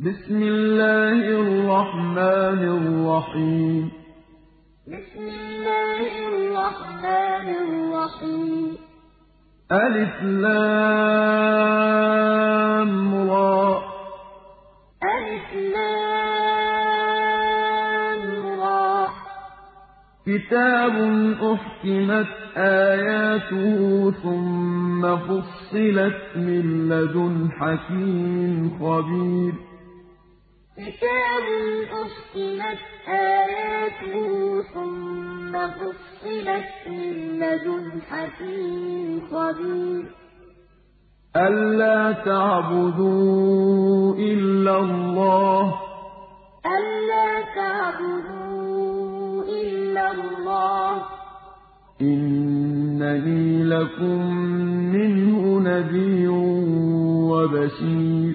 بسم الله الرحمن الرحيم. بسم الله الرحمن الرحيم. ألف لام را. ألف لام را. كتاب أحكمت آياته ثم فصلت من لدن حكيم خبير. كتاب أحكمت آياته ثم فصلت من لدن حكيم خبير ألا تعبدوا إلا الله ألا تعبدوا إلا الله إنني لكم منه نذير وبشير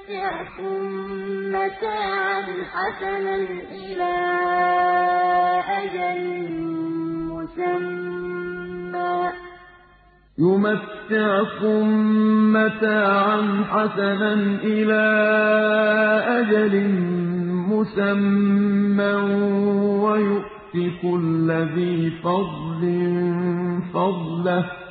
يمتعكم متاعا حسنا إلى أجل مسمى. ويؤت كل ذي فضل فضله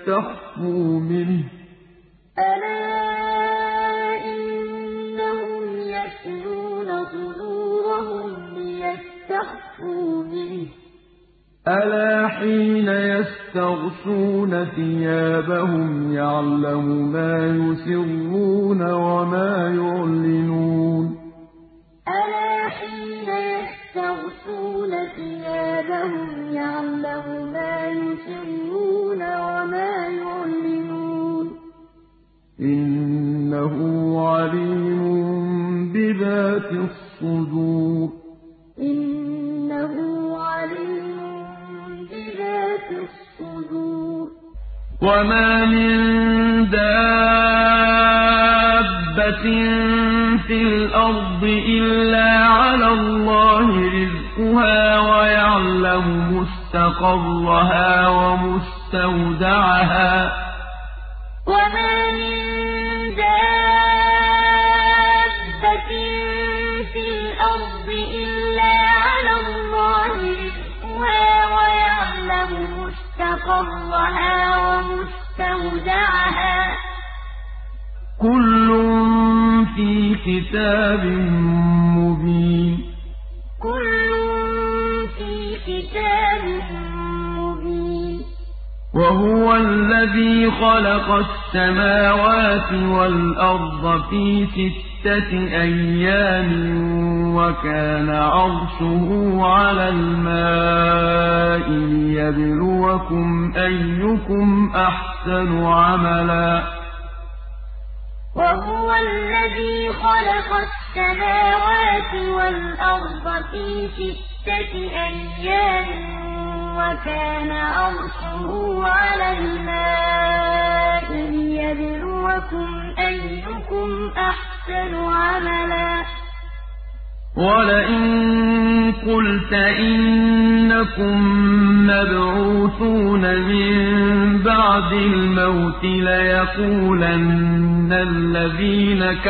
ليستخفوا منه. ألا إنهم يثنون صدورهم ليستخفوا منه. ألا حين يستغشون ثيابهم ستة أيام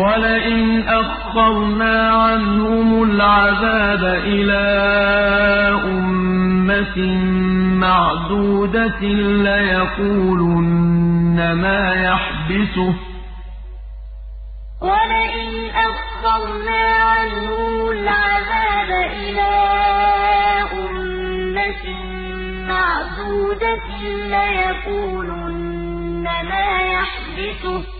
وَلَئِنْ أَخَّرْنَا عَنْهُمُ الْعَذَابَ إِلَىٰ أُمَّةٍ مَّعْدُودَةٍ لَّيَقُولُنَّ مَا يَحْبِسُهُ ۗ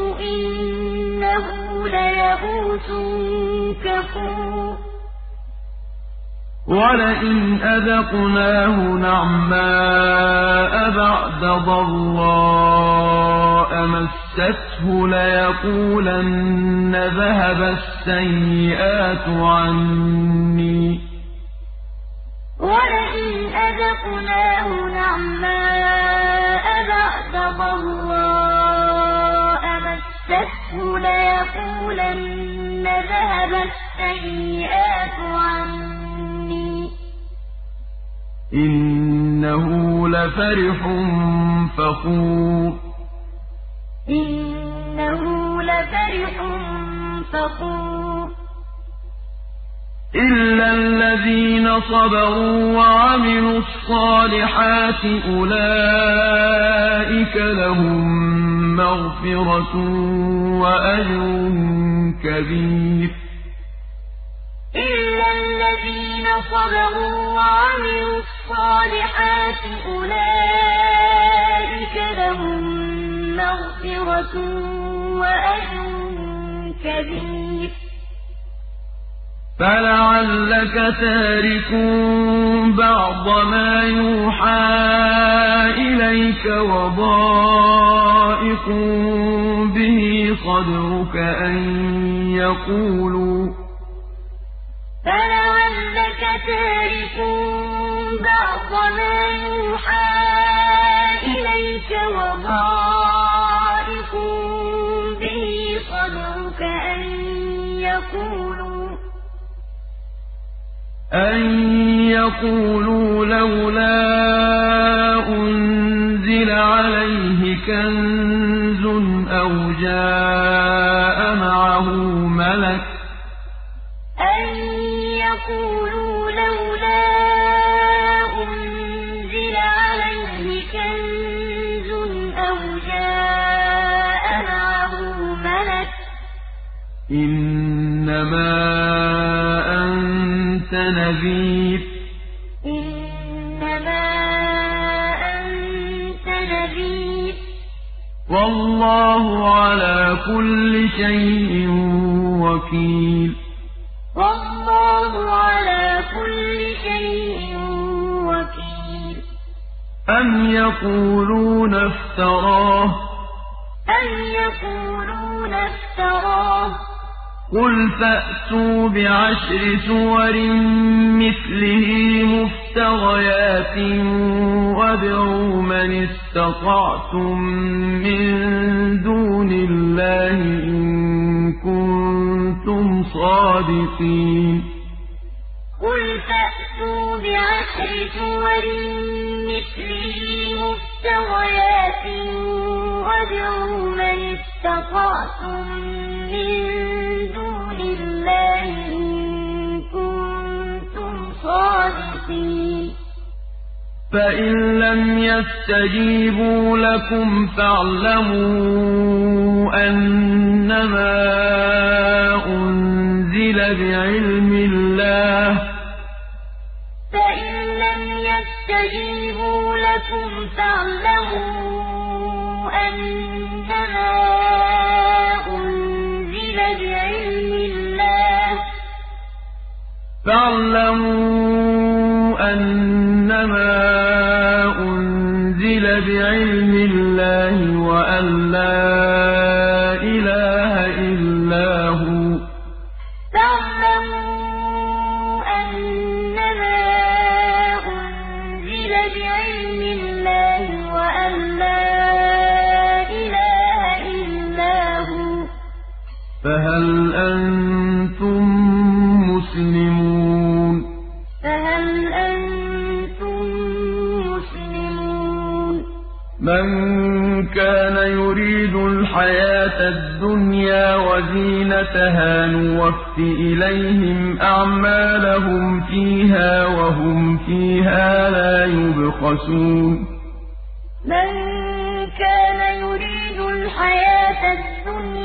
لَيَئُوسٌ كَفُورٌ. وَلَئِنْ أَذَقْنَاهُ نَعْمَاءَ بَعْدَ ضَرَّاءَ مَسَّتْهُ لَيَقُولَنَّ ذَهَبَ السَّيِّئَاتُ عَنِّي ۚ. وَلَئِنْ أَذَقْنَاهُ نَعْمَاءَ بَعْدَ ضَرَّاءَ مَسَّتْهُ لَيَقُولَنَّ ذَهَبَ السَّيِّئَاتُ عَنِّي ۚ. إِنَّهُ لَفَرِحٌ فَخُورٌ. إِنَّهُ لَفَرِحٌ فَخُورٌ. إِلَّا الَّذِينَ صَبَرُوا وَعَمِلُوا الصَّالِحَاتِ أُولَٰئِكَ لَهُم مَّغْفِرَةٌ وَأَجْرٌ كَبِيرٌ. إِلَّا الَّذِينَ صَبَرُوا وَعَمِلُوا الصَّالِحَاتِ أُولَٰئِكَ لَهُم مَّغْفِرَةٌ وَأَجْرٌ كَبِيرٌ. فَلَعَلَّكَ تَارِكٌ بَعْضَ مَا يُوحَىٰ إِلَيْكَ وَضَائِقٌ بِهِ صَدْرُكَ أَن يَقُولُوا أَن يَقُولُوا لَوْلَا أُنزِلَ عَلَيْهِ كَنزٌ أَوْ جَاءَ مَعَهُ مَلَكٌ ۚ أَن نَذِيرٌ. إِنَّمَا أَنتَ نَذِيرٌ ۚ. وَاللَّهُ عَلَىٰ كُلِّ شَيْءٍ وَكِيلٌ. وَاللَّهُ عَلَىٰ كُلِّ شَيْءٍ وَكِيلٌ. أَمْ يَقُولُونَ افْتَرَاهُ ۖ. أَمْ يَقُولُونَ افْتَرَاهُ ۖ. قُلْ فَأْتُوا بِعَشْرِ سُوَرٍ مِّثْلِهِ مُفْتَرَيَاتٍ وَادْعُوا مَنِ اسْتَطَعْتُم مِّن دُونِ اللَّهِ إِن كُنتُمْ صَادِقِينَ قُلْ فَأْتُوا بِعَشْرِ سُوَرٍ مِّثْلِهِ مُفْتَرَيَاتٍ وَادْعُوا مَنِ اسْتَطَعْتُم مِّن اللَّهِ إِن كُنتُمْ صَادِقِينَ. فَإِن لَّمْ يَسْتَجِيبُوا لَكُمْ فَاعْلَمُوا أَنَّمَا أُنزِلَ بِعِلْمِ اللَّهِ ۚ يَسْتَجِيبُوا لَكُمْ فَاعْلَمُوا أَنَّمَا فَاعْلَمُوا أَنَّمَا أُنزِلَ بِعِلْمِ اللَّهِ وَأَن لَّا فَهَلْ أَنتُم مُّسْلِمُونَ؟ فَهَلْ أَنتُم مُّسْلِمُونَ؟ مَن كَانَ يُرِيدُ الْحَيَاةَ الدُّنْيَا وَزِينَتَهَا نُوَفِّ إِلَيْهِمْ أَعْمَالَهُمْ فِيهَا وَهُمْ فِيهَا لَا يُبْخَسُونَ. مَن كَانَ يُرِيدُ الْحَيَاةَ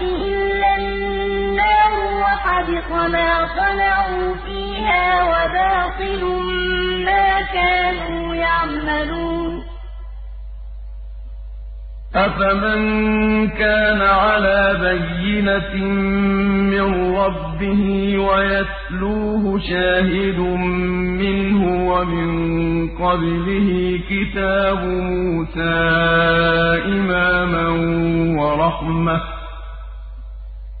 الْآخِرَةِ إِلَّا النَّارُ وَحَبِطَ مَا صَنَعُوا فِيهَا وَبَاطِلٌ مَّا كَانُوا يَعْمَلُونَ أَفَمَن كَانَ عَلَىٰ بَيِّنَةٍ مِّن رَّبِّهِ وَيَتْلُوهُ شَاهِدٌ مِّنْهُ وَمِن قَبْلِهِ كِتَابُ مُوسَىٰ إِمَامًا وَرَحْمَةً ۚ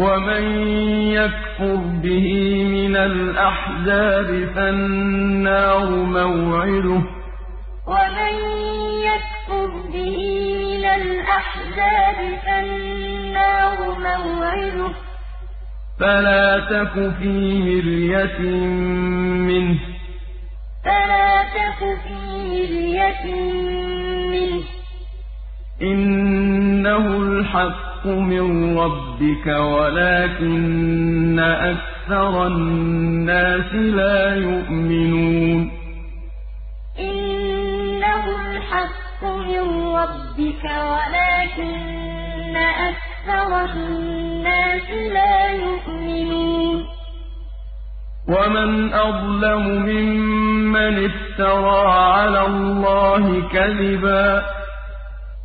وَمَن يَكْفُرْ بِهِ مِنَ الْأَحْزَابِ فَالنَّارُ مَوْعِدُهُ ۚ. وَمَن يَكْفُرْ بِهِ مِنَ الْأَحْزَابِ فَالنَّارُ مَوْعِدُهُ ۚ. فَلَا تَكُ فِي مِرْيَةٍ مِّنْهُ ۚ. إِنَّهُ الْحَقُّ مِن رَّبِّكَ وَلَٰكِنَّ أَكْثَرَ النَّاسِ لَا يُؤْمِنُونَ. إِنَّهُ الْحَقُّ مِن رَّبِّكَ وَلَٰكِنَّ أَكْثَرَ النَّاسِ لَا يُؤْمِنُونَ. وَمَنْ أَظْلَمُ مِمَّنِ افْتَرَىٰ عَلَى اللَّهِ كَذِبًا ۚ.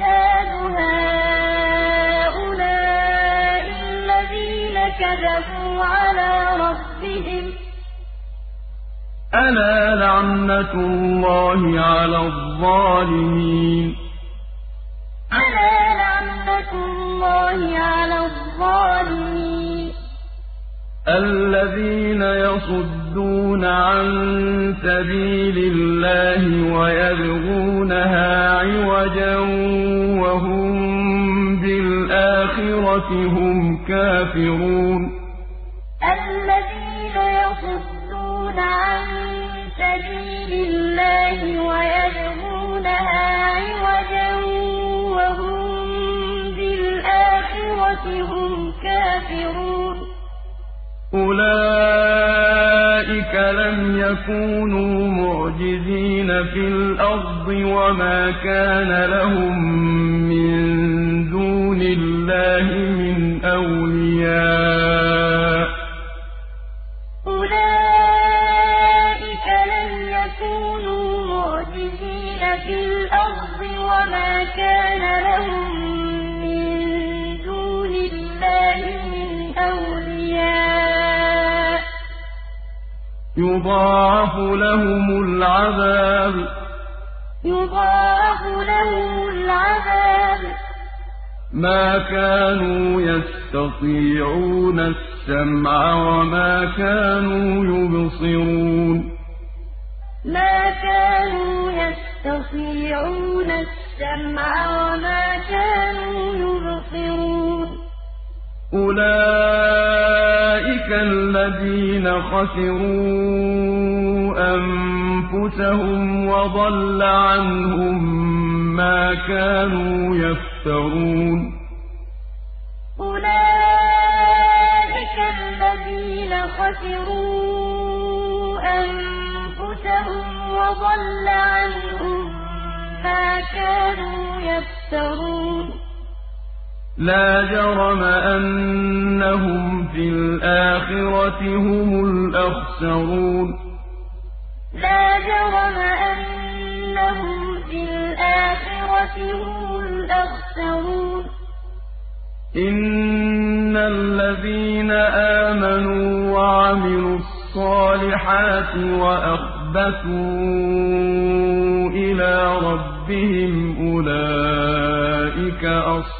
مِهَادُ هَٰؤُلَاءِ الَّذِينَ كَذَبُوا عَلَىٰ رَبِّهِمْ ۚ أَلَا لَعْنَةُ اللَّهِ عَلَى الظَّالِمِينَ؟ الَّذِينَ يَصُدُّونَ عَن سَبِيلِ اللَّهِ وَيَبْغُونَهَا عِوَجًا وَهُم بِالْآخِرَةِ هُمْ كَافِرُونَ. الَّذِينَ يَصُدُّونَ عَن سَبِيلِ اللَّهِ وَيَبْغُونَهَا عِوَجًا وَهُم بِالْآخِرَةِ هُمْ كَافِرُونَ. أُولَٰئِكَ لَمْ يَكُونُوا مُعْجِزِينَ فِي الْأَرْضِ وَمَا كَانَ لَهُم مِّن دُونِ اللَّهِ مِنْ أَوْلِيَاءَ ۘ أُولَٰئِكَ لَمْ يَكُونُوا مُعْجِزِينَ فِي الْأَرْضِ وَمَا كَانَ لَهُم يُضَاعَفُ لَهُمُ الْعَذَابُ ۚ. مَا كَانُوا يَسْتَطِيعُونَ السَّمْعَ وَمَا كَانُوا يُبْصِرُونَ. مَا كَانُوا يَسْتَطِيعُونَ السَّمْعَ وَمَا كَانُوا يُبْصِرُونَ. أُولَٰئِكَ الَّذِينَ خَسِرُوا أَنفُسَهُمْ وَضَلَّ عَنْهُم مَّا كَانُوا يَفْتَرُونَ أُولَٰئِكَ الَّذِينَ خَسِرُوا أَنفُسَهُمْ وَضَلَّ عَنْهُم مَّا كَانُوا يَفْتَرُونَ لَا جَرَمَ أَنَّهُمْ فِي الْآخِرَةِ هُمُ الْأَخْسَرُونَ. لَا جَرَمَ أَنَّهُمْ فِي الْآخِرَةِ هُمُ الْأَخْسَرُونَ. إِنَّ الَّذِينَ آمَنُوا وَعَمِلُوا الصَّالِحَاتِ وَأَخْبَتُوا إِلَىٰ رَبِّهِمْ أُولَٰئِكَ أَصْحَابُ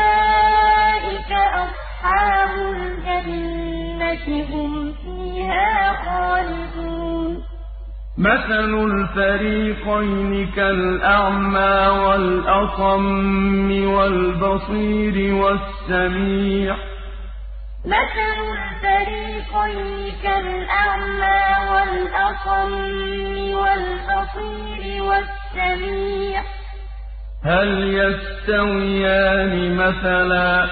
أُولَٰئِكَ أَصْحَابُ الْجَنَّةِ ۖ هُمْ فِيهَا خَالِدُونَ مَثَلُ الْفَرِيقَيْنِ كَالْأَعْمَىٰ وَالْأَصَمِّ وَالْبَصِيرِ وَالسَّمِيعِ ۚ مَثَلُ الْفَرِيقَيْنِ كَالْأَعْمَىٰ وَالْأَصَمِّ وَالْبَصِيرِ وَالسَّمِيعِ ۚ هَلْ يَسْتَوِيَانِ مَثَلًا ۚ؟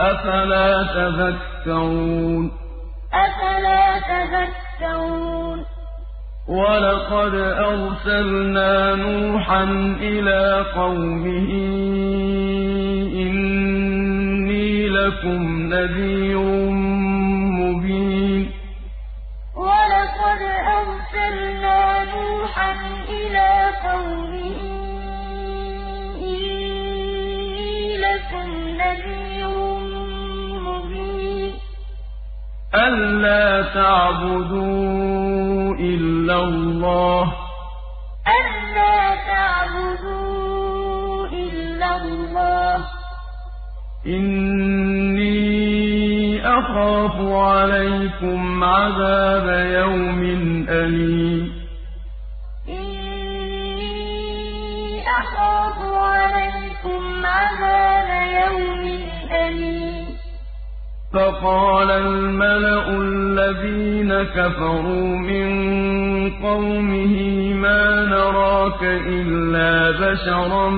أَفَلَا تَذَكَّرُونَ؟ أَفَلَا تَذَكَّرُونَ؟ وَلَقَدْ أَرْسَلْنَا نُوحًا إِلَىٰ قَوْمِهِ إِنِّي لَكُمْ نَذِيرٌ مُّبِينٌ. وَلَقَدْ أَرْسَلْنَا نُوحًا إِلَىٰ قَوْمِهِ إِنِّي لَكُمْ نَذِيرٌ مُّبِينٌ. أَلَّا تَعْبُدُوا إِلَّا اللَّهَ. أَلَّا تَعْبُدُوا إِلَّا اللَّهَ ۖ. إِنِّي أَخَافُ عَلَيْكُمْ عَذَابَ يَوْمٍ أَلِيمٍ. إِنِّي أَخَافُ عَلَيْكُمْ عَذَابَ يَوْمٍ أَلِيمٍ. فَقَالَ الْمَلَأُ الَّذِينَ كَفَرُوا مِن قَوْمِهِ مَا نَرَاكَ إِلَّا بَشَرًا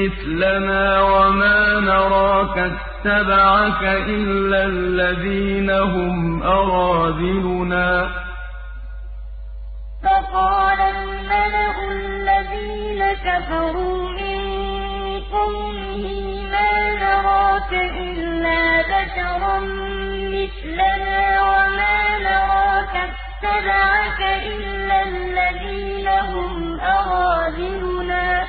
مِّثْلَنَا وَمَا نَرَاكَ اتَّبَعَكَ إِلَّا الَّذِينَ هُمْ أَرَاذِلُنَا ۚ. نَرَاكَ إِلَّا بَشَرًا مِّثْلَنَا وَمَا نَرَاكَ اتَّبَعَكَ إِلَّا الَّذِينَ هُمْ أَرَاذِلُنَا ۚ.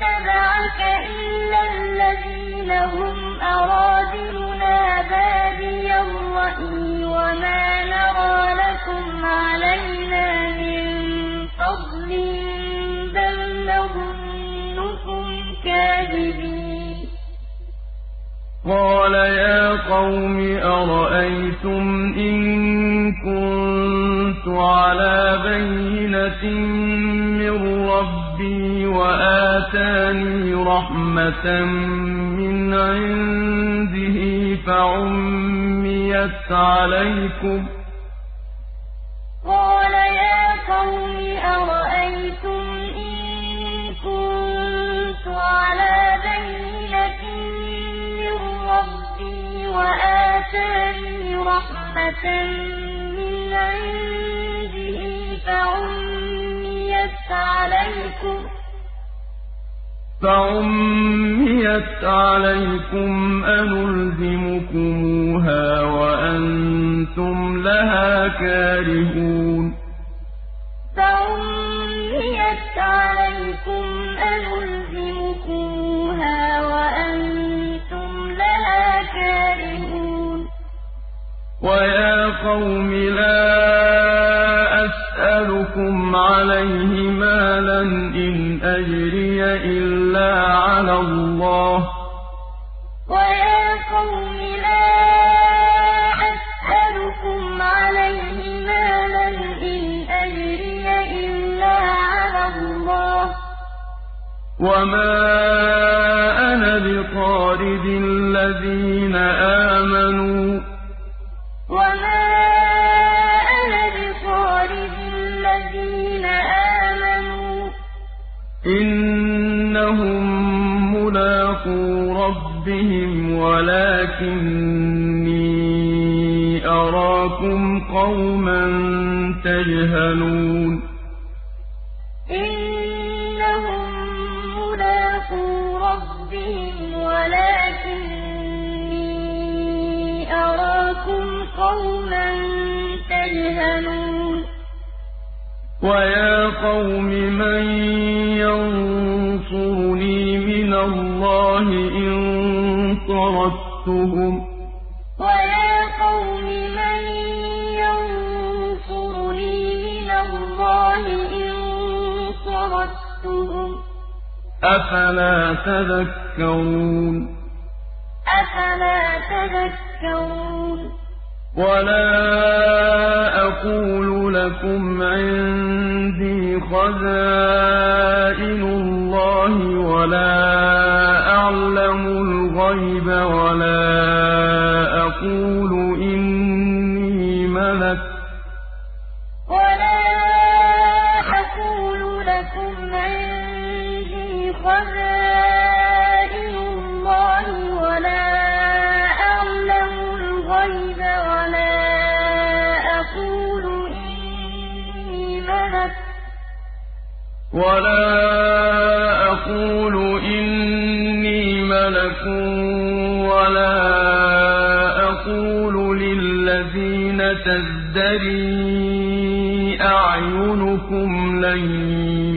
اتَّبَعَكَ إِلَّا الَّذِينَ هُمْ أَرَاذِلُنَا بَادِيَ الرَّأْيِ وَمَا نَرَىٰ لَكُمْ عَلَيْنَا مِن فَضْلٍ بَلْ نَظُنُّكُمْ كَاذِبِينَ. قَالَ يَا قَوْمِ أَرَأَيْتُمْ إِن كُنتُ عَلَىٰ بَيِّنَةٍ مِّن رَّبِّي وَآتَانِي رَحْمَةً مِّنْ عِندِهِ فَعُمِّيَتْ عَلَيْكُمْ ۖ قَالَ يَا قَوْمِ أَرَأَيْتُمْ إِن كُنتُ عَلَىٰ بَيِّنَةٍ مِّن رَّبِّي وَآتَانِي رَحْمَةً مِّنْ عِندِهِ فَعُمِّيَتْ عَلَيْكُمْ. أَنُلْزِمُكُمُوهَا وَأَنتُمْ لَهَا كَارِهُونَ. فَعُمِّيَتْ عَلَيْكُمْ أَنُلْزِمُكُمُوهَا وَأَنتُمْ لَهَا كَارِهُونَ. وَيَا قَوْمِ لَا أَسْأَلُكُمْ عَلَيْهِ مَالًا ۖ إِنْ أَجْرِيَ إِلَّا عَلَى اللَّهِ ۚ وَيَا قَوْمِ لَا أَسْأَلُكُمْ عَلَيْهِ مَالًا ۖ إِنْ أَجْرِيَ إِلَّا عَلَى اللَّهِ ۚ وَمَا أَنَا بِطَارِدِ الَّذِينَ آمَنُوا ۚ إِنَّهُم مُّلَاقُو رَبِّهِمْ وَلَٰكِنِّي أَرَاكُمْ قَوْمًا تَجْهَلُونَ إِنَّهُم مُّلَاقُو رَبِّهِمْ وَلَٰكِنِّي أَرَاكُمْ قَوْمًا تَجْهَلُونَ وَيَا قَوْمِ مَن يَنصُرُنِي مِنَ اللَّهِ إِن طَرَدتُّهُمْ ۚ وَيَا قَوْمِ مَن يَنصُرُنِي مِنَ اللَّهِ إِن طَرَدتُّهُمْ ۚ أَفَلَا تَذَكَّرُونَ أَفَلَا تَذَكَّرُونَ وَلَا أَقُولُ لَكُمْ عِندِي خَزَائِنُ اللَّهِ وَلَا أَعْلَمُ الْغَيْبَ وَلَا أَقُولُ إِنِّي مَلَكٌ ۖ وَلَا أَقُولُ إِنِّي مَلَكٌ وَلَا أَقُولُ لِلَّذِينَ تَزْدَرِي أَعْيُنُكُمْ لَن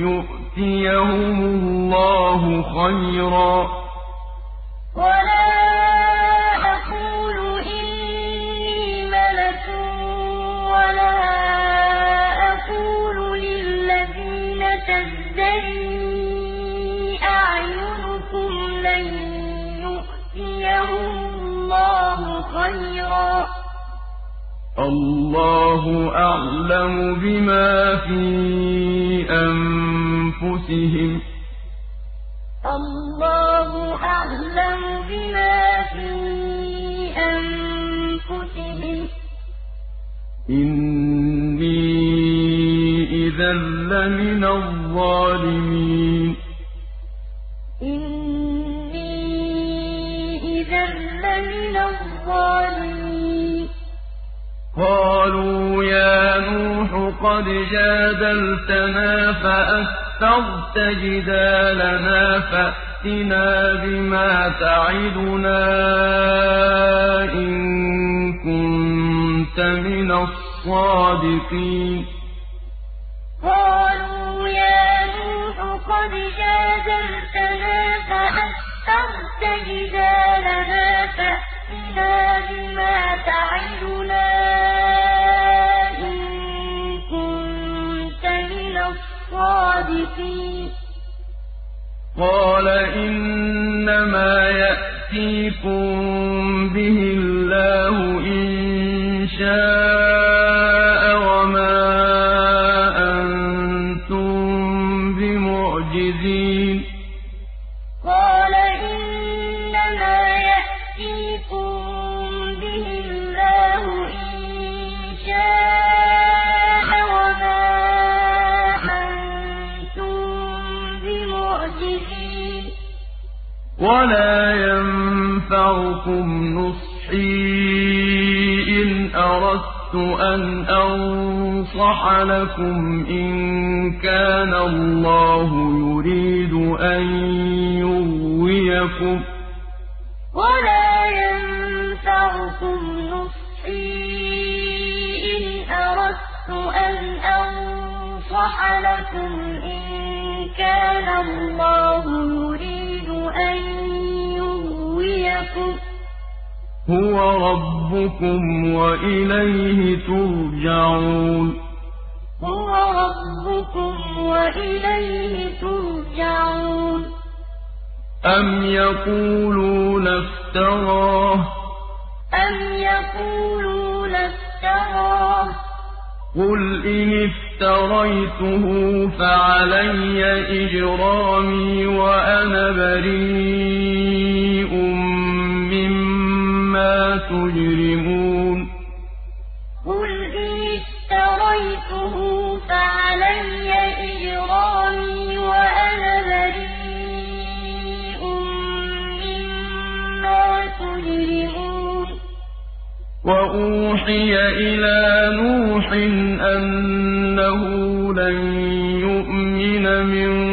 يُؤْتِيَهُمُ اللَّهُ خَيْرًا ۖ خَيْرًا ۖ. اللَّهُ أَعْلَمُ بِمَا فِي أَنفُسِهِمْ ۖ. اللَّهُ أَعْلَمُ بِمَا فِي أَنفُسِهِمْ ۖ. إِنِّي إِذًا لَّمِنَ الظَّالِمِينَ. الظَّالِمِينَ قَالُوا يَا نُوحُ قَدْ جَادَلْتَنَا فَأَكْثَرْتَ جِدَالَنَا فَأْتِنَا بِمَا تَعِدُنَا إِن كُنتَ مِنَ الصَّادِقِينَ. قَالَ إِنَّمَا يَأْتِيكُم بِهِ اللَّهُ إِن شَاءَ أَنْ أَنصَحَ لَكُمْ إِن كَانَ اللَّهُ يُرِيدُ أَن يُغْوِيَكُمْ ۚ. وَلَا يَنفَعُكُمْ نُصْحِي إِنْ أَرَدتُّ أَنْ أَنصَحَ لَكُمْ إِن كَانَ اللَّهُ يُرِيدُ أَن يُغْوِيَكُمْ ۚ. هُوَ رَبُّكُمْ وَإِلَيْهِ تُرْجَعُونَ. هُوَ رَبُّكُمْ وَإِلَيْهِ تُرْجَعُونَ. أَمْ يَقُولُونَ افْتَرَاهُ ۖ. أَمْ يَقُولُونَ افْتَرَاهُ ۖ. قُلْ إِنِ افْتَرَيْتُهُ فَعَلَيَّ إِجْرَامِي وَأَنَا بَرِيءٌ مِّمَّا تُجْرِمُونَ. قُلْ إِنِ افْتَرَيْتُهُ فَعَلَيَّ إِجْرَامِي وَأَنَا بَرِيءٌ مِّمَّا تُجْرِمُونَ. وَأُوحِيَ إِلَىٰ نُوحٍ أَنَّهُ لَن يُؤْمِنَ مِن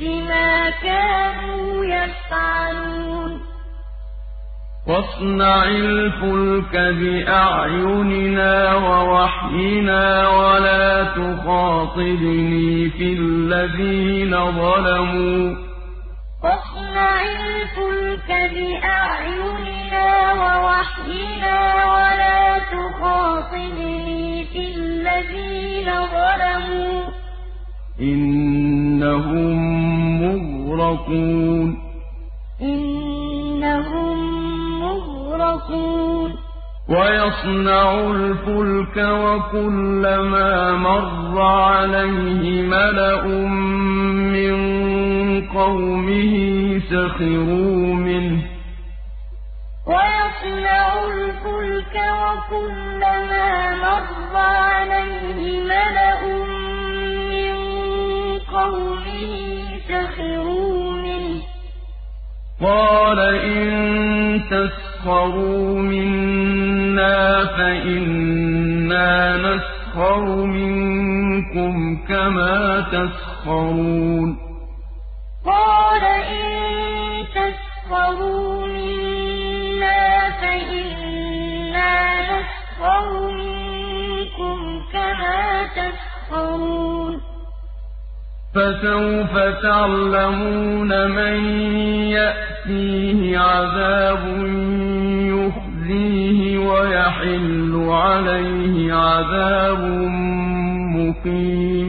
بِمَا كَانُوا يَفْعَلُونَ. وَاصْنَعِ الْفُلْكَ بِأَعْيُنِنَا وَوَحْيِنَا وَلَا تُخَاطِبْنِي فِي الَّذِينَ ظَلَمُوا ۖ. وَاصْنَعِ الْفُلْكَ بِأَعْيُنِنَا وَوَحْيِنَا وَلَا تُخَاطِبْنِي فِي الَّذِينَ ظَلَمُوا ۖ. إِنَّهُم مُّغْرَقُونَ. إِنَّهُم مُّغْرَقُونَ. وَيَصْنَعُ الْفُلْكَ وَكُلَّمَا مَرَّ عَلَيْهِ مَلَأٌ مِّن قَوْمِهِ سَخِرُوا مِنْهُ ۚ. وَيَصْنَعُ الْفُلْكَ وَكُلَّمَا مَرَّ عَلَيْهِ مَلَأٌ قَوْمِهِ سَخِرُوا مِنْهُ ۚ. قَالَ إِن تَسْخَرُوا مِنَّا فَإِنَّا نَسْخَرُ مِنكُمْ كَمَا تَسْخَرُونَ. قَالَ إِن تَسْخَرُوا مِنَّا فَإِنَّا نَسْخَرُ مِنكُمْ تَسْخَرُونَ. فَسَوْفَ تَعْلَمُونَ مَن يَأْتِيهِ عَذَابٌ يُخْزِيهِ وَيَحِلُّ عَلَيْهِ عَذَابٌ مُّقِيمٌ.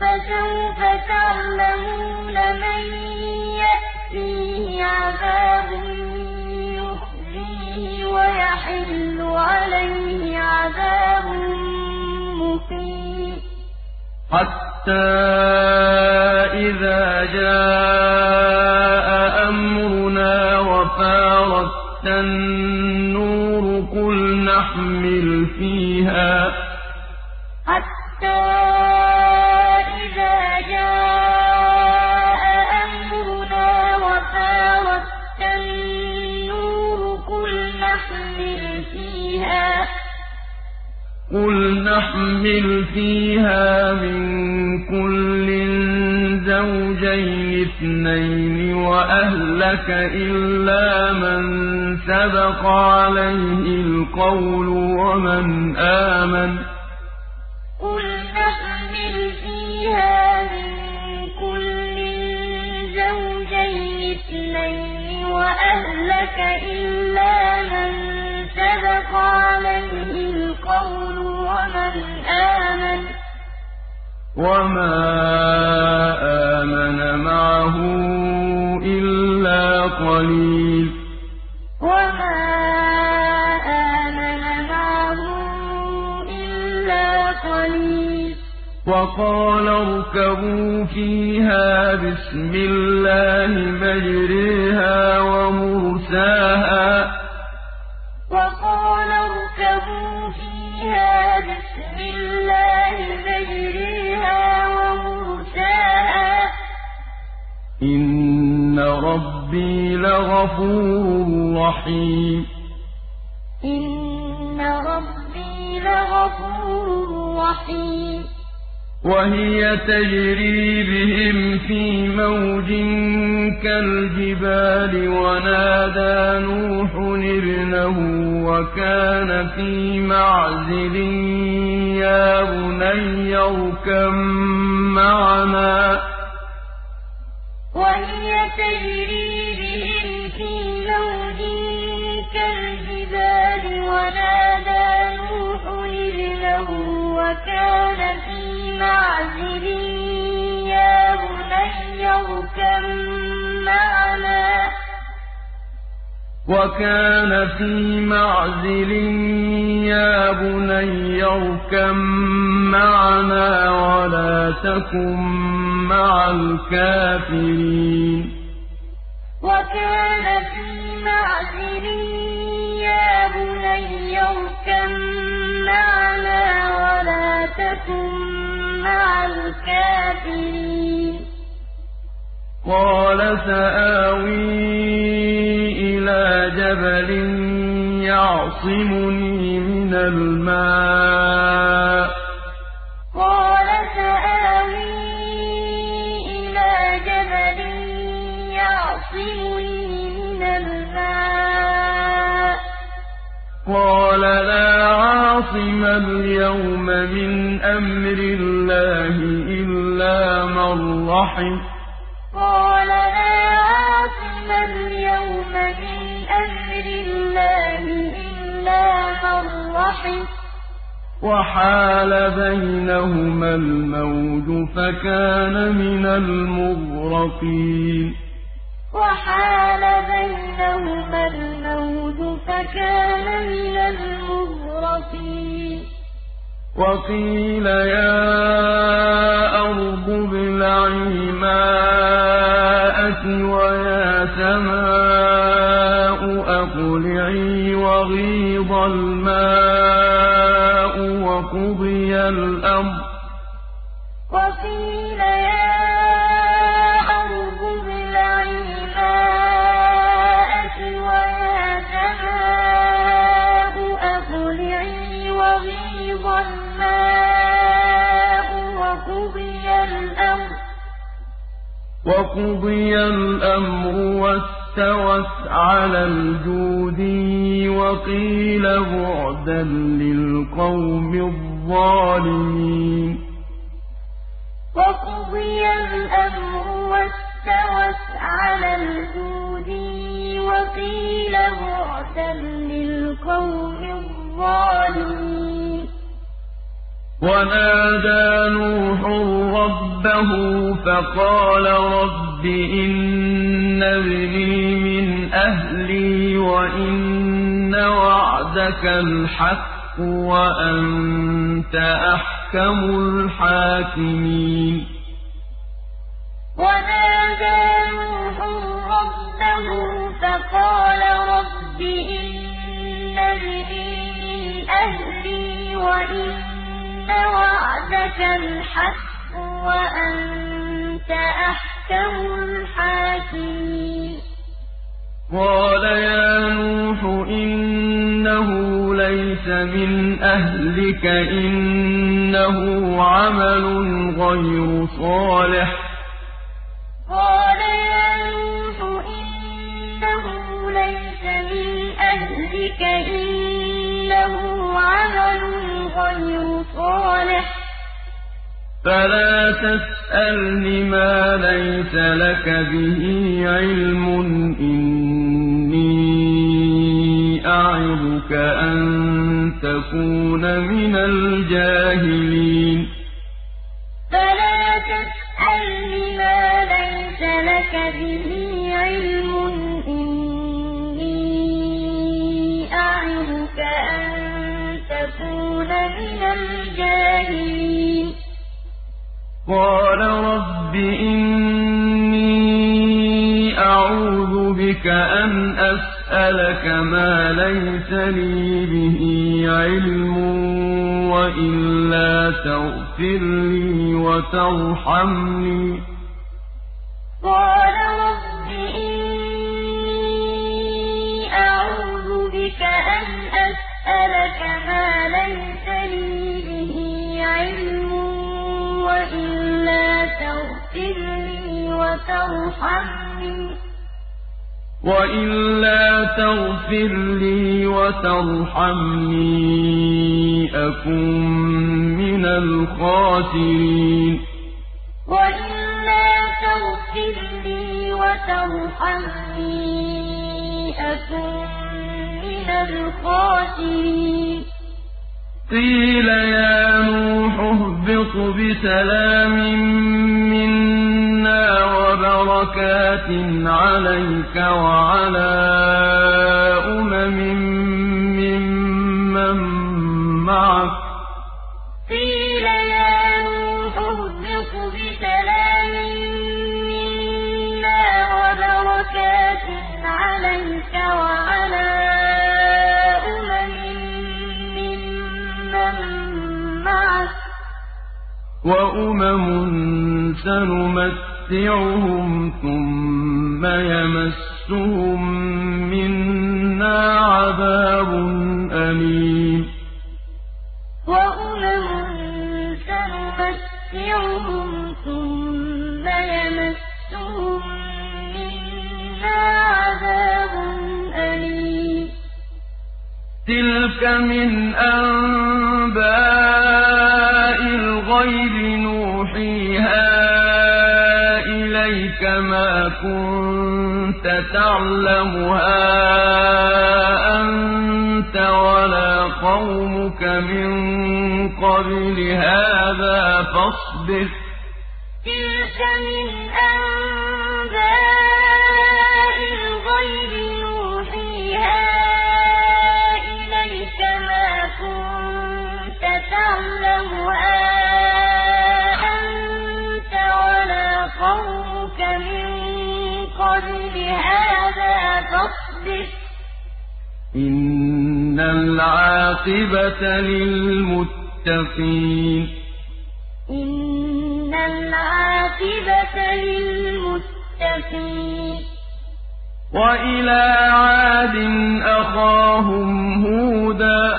فَسَوْفَ تَعْلَمُونَ مَن يَأْتِيهِ عَذَابٌ يُخْزِيهِ وَيَحِلُّ عَلَيْهِ عَذَابٌ مُّقِيمٌ. حَتَّىٰ إِذَا جَاءَ أَمْرُنَا وَفَارَتِ النُّورُ قُلْ نَحْمِلُ فِيهَا. قُلْ نَحْمِلُ فِيهَا مِن كُلٍّ زَوْجَيْنِ اثْنَيْنِ وَأَهْلَكَ إِلَّا مَن سَبَقَ عَلَيْهِ الْقَوْلُ وَمَنْ آمَنَ قُلْ نَحْمِلُ فِيهَا مِن كُلٍّ زَوْجَيْنِ اثْنَيْنِ وَأَهْلَكَ إِلَّا مَن سَبَقَ عَلَيْهِ الْقَوْلُ وَمَنْ آمَنَ. وَمَا آمَنَ مَعَهُ إِلَّا قَلِيلٌ. وَمَا آمَنَ مَعَهُ إِلَّا قَلِيلٌ. وَقَالَ ارْكَبُوا فِيهَا بِسْمِ اللَّهِ مَجْرَاهَا لَغَفُورٌ رَّحِيمٌ. إِنَّ رَبِّي لَغَفُورٌ رَّحِيمٌ. وَهِيَ تَجْرِي بِهِمْ فِي مَوْجٍ كَالْجِبَالِ وَنَادَىٰ نُوحٌ ابْنَهُ وَكَانَ فِي مَعْزِلٍ يَا بُنَيَّ ارْكَب مَّعَنَا ۖ. تَجْرِي بِهِمْ فِي مَوْجٍ كَالْجِبَالِ وَنَادَىٰ نُوحٌ ابْنَهُ وَكَانَ فِي مَعْزِلٍ يَا بُنَيَّ ارْكَب مَّعَنَا ۖ. وَكَانَ فِي مَعْزِلٍ يَا بُنَيَّ ارْكَب مَّعَنَا وَلَا تَكُن مَّعَ الْكَافِرِينَ. وَكَانَ فِي مَعْزِلٍ يَا بُنَيَّ ارْكَب مَّعَنَا وَلَا تَكُن مَّعَ الْكَافِرِينَ. قَالَ سَآوِي إِلَىٰ جَبَلٍ يَعْصِمُنِي مِنَ الْمَاءِ ۚ. قَالَ لَا عَاصِمَ الْيَوْمَ مِنْ أَمْرِ اللَّهِ إِلَّا مَن رَّحِمَ ۚ. قَالَ لَا عَاصِمَ الْيَوْمَ مِنْ أَمْرِ اللَّهِ إِلَّا مَن رَّحِمَ ۚ. وَحَالَ بَيْنَهُمَا الْمَوْجُ فَكَانَ مِنَ الْمُغْرَقِينَ. وَحَالَ بَيْنَهُمَا الْمَوْجُ فَكَانَ مِنَ الْمُغْرَقِينَ. وَقِيلَ يَا أَرْضُ ابْلَعِي مَاءَكِ وَيَا سَمَاءُ أَقْلِعِي وَغِيضَ الْمَاءُ وَقُضِيَ الْأَمْرُ. وَقُضِيَ الْأَمْرُ وَاسْتَوَتْ عَلَى الْجُودِيِّ وَقِيلَ بُعْدًا لِّلْقَوْمِ الظَّالِمِينَ. وَقُضِيَ الْأَمْرُ وَاسْتَوَتْ عَلَى الْجُودِيِّ وَقِيلَ بُعْدًا لِّلْقَوْمِ الظَّالِمِينَ. وَنَادَىٰ نُوحٌ رَّبَّهُ فَقَالَ رَبِّ إِنَّ ابْنِي مِنْ أَهْلِي وَإِنَّ وَعْدَكَ الْحَقُّ وَأَنتَ أَحْكَمُ الْحَاكِمِينَ. وَنَادَىٰ نُوحٌ رَّبَّهُ فَقَالَ رَبِّ إِنَّ ابْنِي مِنْ أَهْلِي وَإِنَّ وَعْدَكَ الْحَقُّ وَأَنتَ أَحْكَمُ الْحَاكِمِينَ. قَالَ يَا نُوحُ إِنَّهُ لَيْسَ مِنْ أَهْلِكَ ۖ إِنَّهُ عَمَلٌ غَيْرُ صَالِحٍ. فَلَا تَسْأَلْنِ مَا لَيْسَ لَكَ بِهِ عِلْمٌ ۖ. إِنِّي أَعِظُكَ أَن تَكُونَ مِنَ الْجَاهِلِينَ. فَلَا تَسْأَلْنِ مَا لَيْسَ لَكَ بِهِ عِلْمٌ ۖ. تَكُونَ مِنَ الْجَاهِلِينَ. قَالَ رَبِّ إِنِّي أَعُوذُ بِكَ أَنْ أَسْأَلَكَ مَا لَيْسَ لِي بِهِ عِلْمٌ ۖ وَإِلَّا تَغْفِرْ لِي وَتَرْحَمْنِي. قَالَ رَبِّ إِنِّي أَعُوذُ بِكَ أَنْ أَسْأَلَكَ مَا لَيْسَ لِي بِهِ عِلْمٌ ۖ وَإِلَّا تَغْفِرْ لِي وَتَرْحَمْنِي أَكُن مِّنَ الْخَاسِرِينَ. مِّنَ الْخَاسِرِينَ. قِيلَ يَا نُوحُ اهْبِطْ بِسَلَامٍ مِّنَّا وَبَرَكَاتٍ عَلَيْكَ وَعَلَىٰ أُمَمٍ مِّمَّن مَّعَكَ ۚ. وَأُمَمٌ سَنُمَتِّعُهُمْ ثُمَّ يَمَسُّهُم مِّنَّا عَذَابٌ أَلِيمٌ وَأُمَمٌ سَنُمَتِّعُهُمْ ثُمَّ يَمَسُّهُم مِّنَّا عَذَابٌ أَلِيمٌ تِلْكَ مِنْ أَنبَاءِ الْغَيْبِ نُوحِيهَا إِلَيْكَ ۖ مَا كُنتَ تَعْلَمُهَا أَنتَ وَلَا قَوْمُكَ مِن قَبْلِ هَٰذَا ۖ فَاصْبِرْ ۖ تِلْكَ مِنْ أَنبَاءِ الْغَيْبِ نُوحِيهَا تَعْلَمُهَا أَنتَ وَلَا قَوْمُكَ مِن قَبْلِ هَٰذَا ۖ فَاصْبِرْ ۖ إِنَّ الْعَاقِبَةَ لِلْمُتَّقِينَ إِنَّ الْعَاقِبَةَ لِلْمُتَّقِينَ وَإِلَىٰ عَادٍ أَخَاهُمْ هُودًا ۗ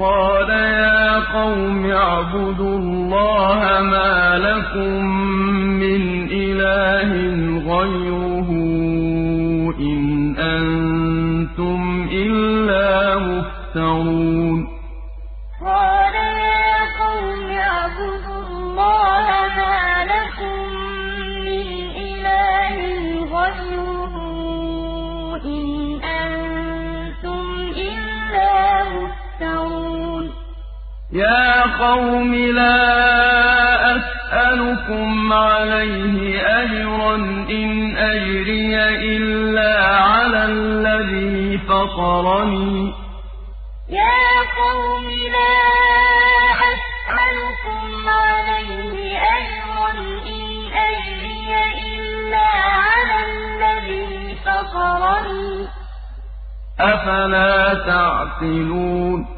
قال يا قوم اعبدوا الله ما لكم من إله غيره إن أنتم إلا مفترون قال يا قوم اعبدوا الله ما قوم لا أسألكم عليه أجرا إن أجري إلا على الذي فطرني. يا قوم لا أسألكم عليه أجرا إن أجري إلا على الذي فطرني. أفلا تعقلون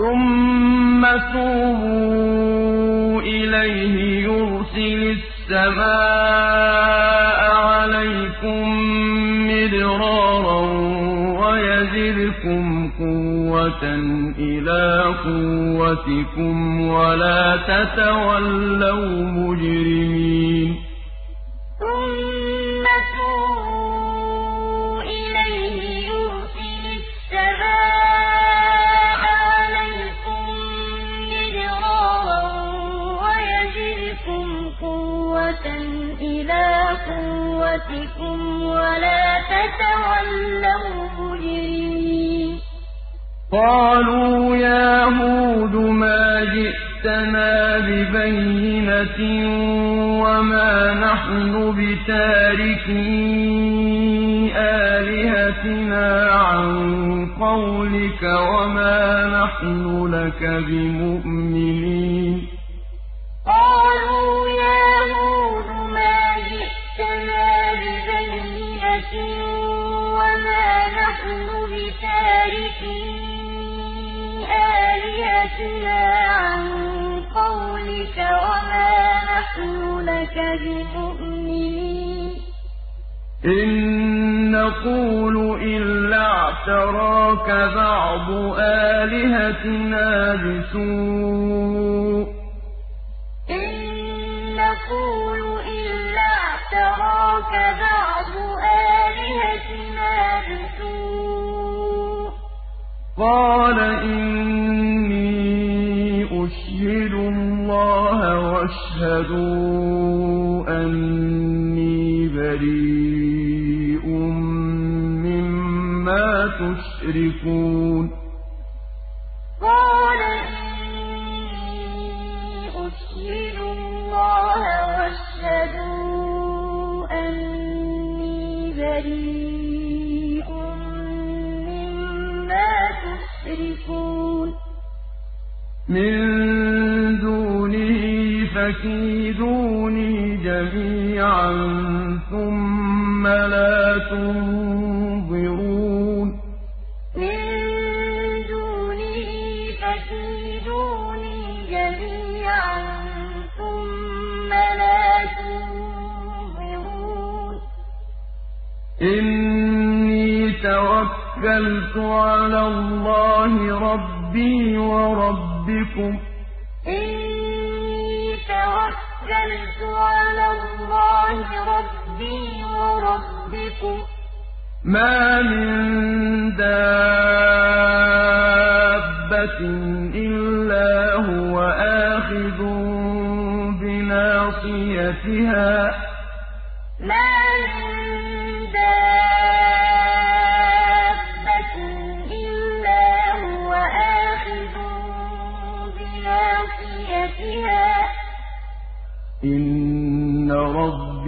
ثُمَّ تُوبُوا إِلَيْهِ يُرْسِلِ السَّمَاءَ عَلَيْكُم مِّدْرَارًا وَيَزِدْكُمْ قُوَّةً إِلَىٰ قُوَّتِكُمْ وَلَا تَتَوَلَّوْا مُجْرِمِينَ إِلَىٰ قُوَّتِكُمْ وَلَا تَتَوَلَّوْا مُجْرِمِينَ قَالُوا يَا هُودُ مَا جِئْتَنَا بِبَيِّنَةٍ وَمَا نَحْنُ بِتَارِكِي آلِهَتِنَا عَن قَوْلِكَ وَمَا نَحْنُ لَكَ بِمُؤْمِنِينَ قَالُوا يَا هُودُ جِئْتَنَا بِبَيِّنَةٍ وَمَا نَحْنُ بِتَارِكِي آلِهَتِنَا عَن قَوْلِكَ وَمَا نَحْنُ لَكَ بِمُؤْمِنِينَ إِن نَّقُولُ إِلَّا اعْتَرَاكَ بَعْضُ آلِهَتِنَا بِسُوءٍ اعْتَرَاكَ بَعْضُ آلِهَتِنَا بِسُوءٍ ۗ قَالَ إِنِّي أُشْهِدُ اللَّهَ وَاشْهَدُوا أَنِّي بَرِيءٌ مِّمَّا تُشْرِكُونَ. مِن دُونِهِ فَكِيدُونِي جَمِيعًا ثُمَّ لَا تُنظِرُونِ. مِن دُونِهِ فَكِيدُونِي جَمِيعًا ثُمَّ لَا تُنظِرُونِ. إِنِّي تَوَكَّلْتُ عَلَى اللَّهِ رَبِّي وَرَبِّكُم إِنِّي تَوَكَّلْتُ عَلَى اللَّهِ رَبِّي وَرَبِّكُم ۚ. مَّا مِن دَابَّةٍ إِلَّا هُوَ آخِذٌ بِنَاصِيَتِهَا ۚ.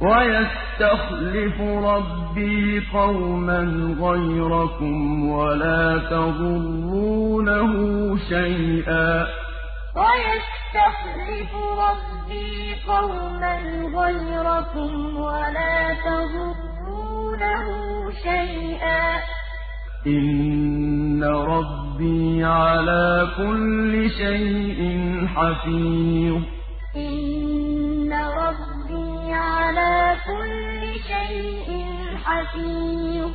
وَيَسْتَخْلِفُ رَبِّي قَوْمًا غَيْرَكُمْ وَلَا تَضُرُّونَهُ شَيْئًا ۚ وَيَسْتَخْلِفُ رَبِّي قَوْمًا غَيْرَكُمْ وَلَا تَضُرُّونَهُ شَيْئًا ۚ إِنَّ رَبِّي عَلَىٰ كُلِّ شَيْءٍ حَفِيظٌ إِنَّ رَبِّي عَلَىٰ كُلِّ شَيْءٍ حَفِيظٌ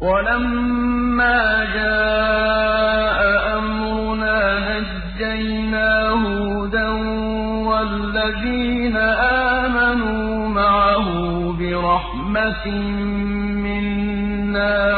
وَلَمَّا جَاءَ أَمْرُنَا نَجَّيْنَا هُودًا وَالَّذِينَ آمَنُوا مَعَهُ بِرَحْمَةٍ مِّنَّا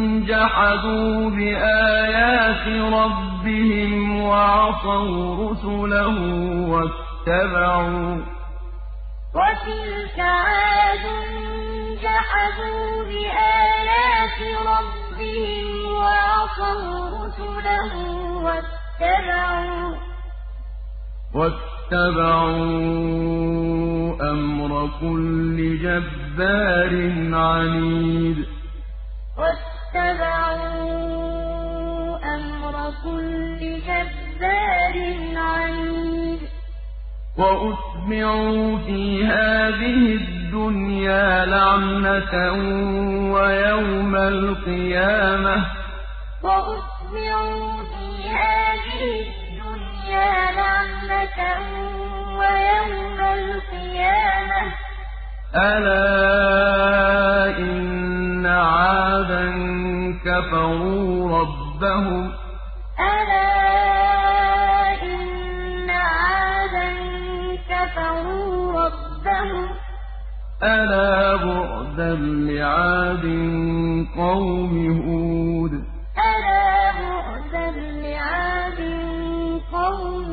جَحَدُوا بِآيَاتِ رَبِّهِمْ وَعَصَوْا رُسُلَهُ وَاتَّبَعُوا ۖ وَتِلْكَ عَادٌ ۖ جَحَدُوا بِآيَاتِ رَبِّهِمْ وَعَصَوْا رُسُلَهُ وَاتَّبَعُوا أَمْرَ كُلِّ جَبَّارٍ عَنِيدٍ وَاتَّبَعُوا أَمْرَ كُلِّ جَبَّارٍ عَنِيدٍ. وَأُتْبِعُوا فِي هَٰذِهِ الدُّنْيَا لَعْنَةً وَيَوْمَ الْقِيَامَةِ ۗ. أَلَا إِنَّ عَادًا كَفَرُوا رَبَّهُمْ ۗ أَلَا بُعْدًا لِّعَادٍ قَوْمِ هُودٍ أَلَا بُعْدًا لِّعَادٍ قَوْمِ هُودٍ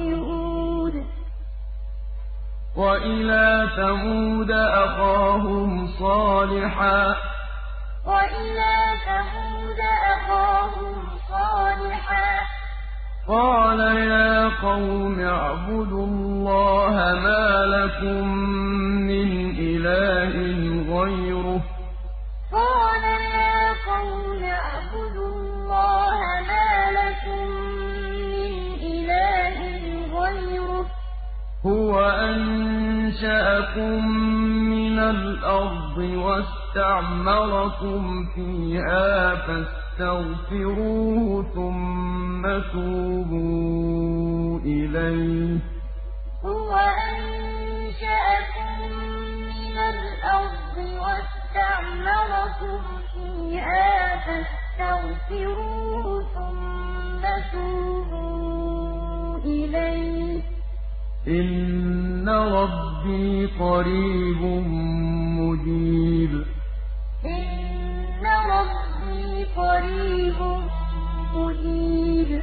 وَإِلَىٰ ثَمُودَ أَخَاهُمْ صَالِحًا ۗ. قَالَ يَا قَوْمِ اعْبُدُوا اللَّهَ مَا لَكُم مِّنْ إِلَٰهٍ غَيْرُهُ ۖ. هُوَ أَنشَأَكُم مِّنَ الْأَرْضِ وَاسْتَعْمَرَكُمْ فِيهَا فَاسْتَغْفِرُوهُ ثُمَّ تُوبُوا إِلَيْهِ ۚ هُوَ أَنشَأَكُم مِّنَ الْأَرْضِ وَاسْتَعْمَرَكُمْ فِيهَا فَاسْتَغْفِرُوهُ ثُمَّ تُوبُوا إِنَّ رَبِّي قَرِيبٌ مُّجِيبٌ إِنَّ رَبِّي قَرِيبٌ مُّجِيبٌ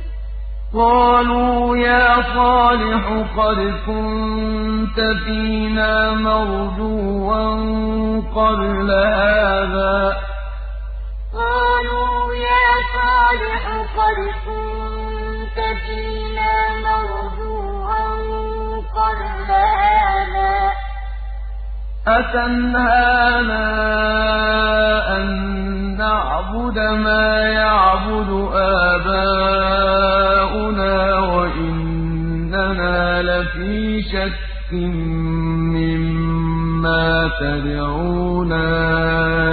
قَالُوا يَا صَالِحُ قَدْ كُنتَ فِينَا مَرْجُوًّا قَبْلَ هَٰذَا أَتَنْهَانَا أَن نَّعْبُدَ مَا يَعْبُدُ آبَاؤُنَا وَإِنَّنَا لَفِي شَكٍّ مِّمَّا تَدْعُونَا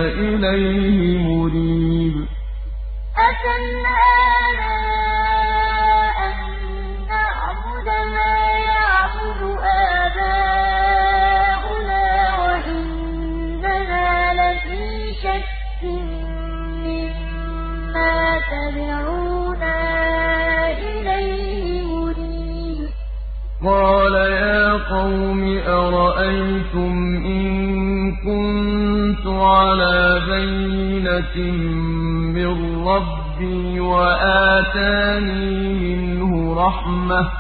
إِلَيْهِ مُرِيبٍ. قَالَ يَا قَوْمِ أَرَأَيْتُمْ إِن كُنتُ عَلَىٰ بَيِّنَةٍ مِّن رَّبِّي وَآتَانِي مِنْهُ رَحْمَةً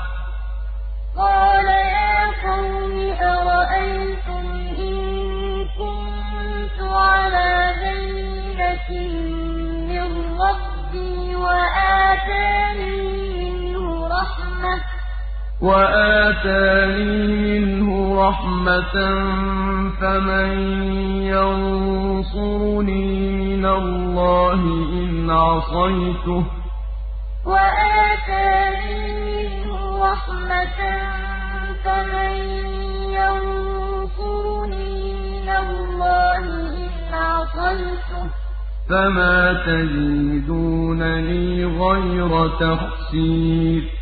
فَمَن يَنصُرُنِي مِنَ اللَّهِ إِنْ عَصَيْتُهُ ۖ. وَآتَانِي مِنْهُ رَحْمَةً فَمَن يَنصُرُنِي مِنَ اللَّهِ إِنْ عَصَيْتُهُ ۖ. فَمَا تَزِيدُونَنِي غَيْرَ تَخْسِيرٍ.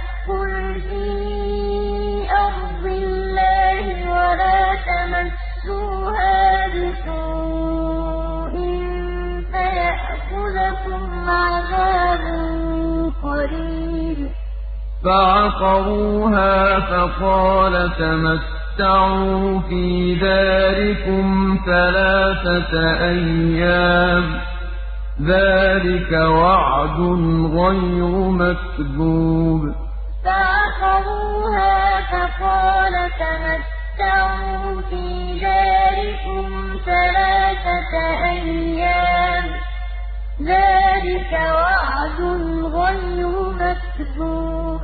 بِسُوءٍ عَذَابٌ قَرِيبٌ. فَعَقَرُوهَا فَقَالَ تَمَتَّعُوا فِي دَارِكُمْ ثَلَاثَةَ أَيَّامٍ ۖ. ذَٰلِكَ وَعْدٌ غَيْرُ مَكْذُوبٍ. فَعَقَرُوهَا فَقَالَ تَمَتَّعُوا فِي دَارِكُمْ ثَلَاثَةَ أَيَّامٍ ۖ ذَٰلِكَ وَعْدٌ غَيْرُ مَكْذُوبٍ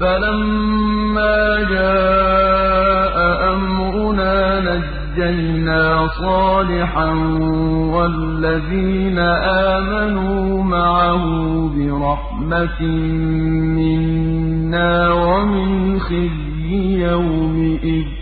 فَلَمَّا جَاءَ أَمْرُنَا نَجَّيْنَا صَالِحًا وَالَّذِينَ آمَنُوا مَعَهُ بِرَحْمَةٍ مِّنَّا وَمِنْ خِزْيِ يَوْمِئِذٍ ۗ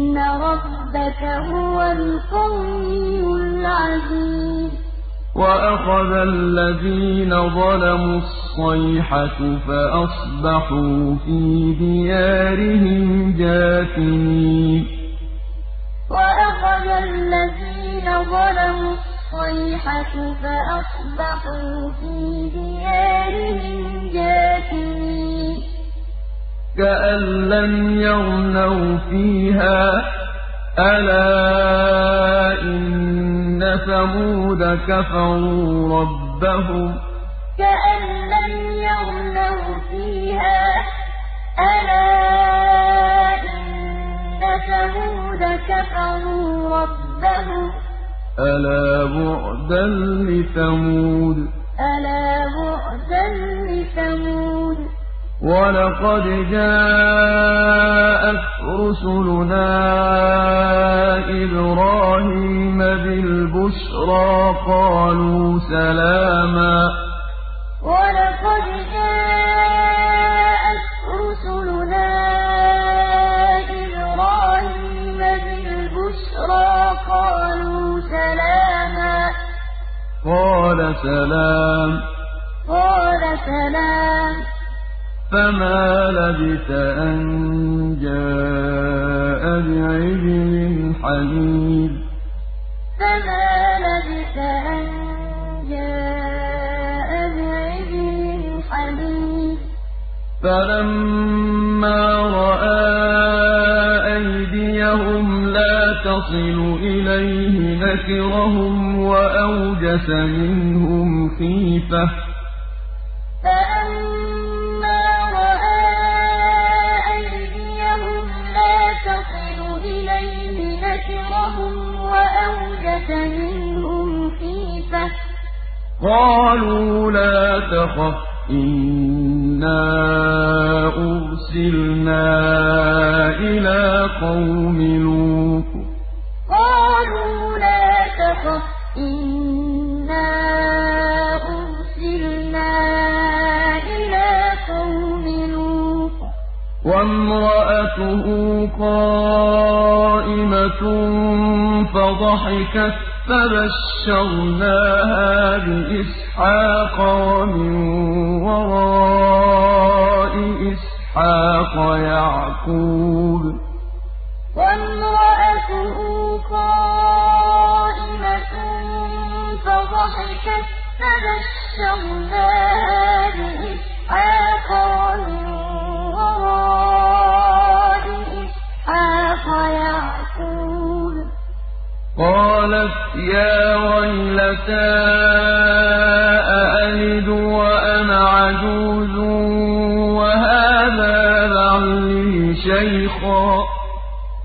إِنَّ رَبَّكَ هُوَ الْقَوِيُّ الْعَزِيزُ وَأَخَذَ الَّذِينَ ظَلَمُوا الصَّيْحَةُ فَأَصْبَحُوا فِي دِيَارِهِمْ جَاثِمِينَ وَأَخَذَ الَّذِينَ ظَلَمُوا الصَّيْحَةُ فَأَصْبَحُوا فِي دِيَارِهِمْ جَاثِمِينَ كَأَن لَّمْ يَغْنَوْا فِيهَا ۗ. أَلَا إِنَّ ثَمُودَ كَفَرُوا رَبَّهُمْ ۗ. كَأَن لَّمْ يَغْنَوْا فِيهَا ۗ. أَلَا إِنَّ ثَمُودَ كَفَرُوا رَبَّهُمْ ۗ. أَلَا بُعْدًا لِّثَمُودَ. أَلَا بُعْدًا لِّثَمُودَ. وَلَقَدْ جَاءَتْ رُسُلُنَا إِبْرَاهِيمَ بِالْبُشْرَىٰ قَالُوا سَلَامًا وَلَقَدْ جَاءَتْ رُسُلُنَا إِبْرَاهِيمَ قَالُوا سَلَامًا قَالَ سَلَامٌ قَالَ سَلَامٌ فَمَا لَبِثَ أَن جَاءَ بِعِجْلٍ حَنِيذٍ فَمَا لَبِثَ أَن جَاءَ بِعِجْلٍ حَنِيذٍ فَلَمَّا رَأَىٰ أَيْدِيَهُمْ لَا تَصِلُ إِلَيْهِ نَكِرَهُمْ وَأَوْجَسَ مِنْهُمْ خِيفَةً قَالُوا لَا تَخَفْ إِنَّا أُرْسِلْنَا إِلَىٰ قَوْمِ لُوطٍ. قَالُوا لَا تَخَفْ وَامْرَأَتُهُ قَائِمَةٌ فَضَحِكَتْ فَبَشَّرْنَاهَا بِإِسْحَاقَ وَمِن وَرَاءِ إِسْحَاقَ يَعْقُوبَ. وَامْرَأَتُهُ قَائِمَةٌ فَضَحِكَتْ فَبَشَّرْنَاهَا بِإِسْحَاقَ وَمِن قَالَتْ يَا وَيْلَتَىٰ أَأَلِدُ وَأَنَا عَجُوزٌ وَهَٰذَا بَعْلِي شَيْخًا؟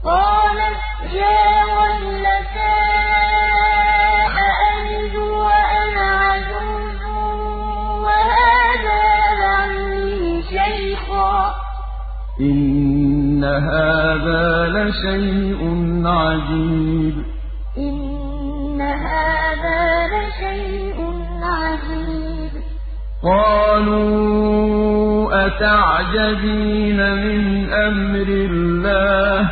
قَالَتْ يَا وَيْلَتَىٰ أَأَلِدُ وَأَنَا عَجُوزٌ وَهَٰذَا بَعْلِي شَيْخًا؟ إِنَّ هَٰذَا لَشَيْءٌ عَجِيبٌ. قَالُوا أَتَعْجَبِينَ مِنْ أَمْرِ اللَّهِ ۖ؟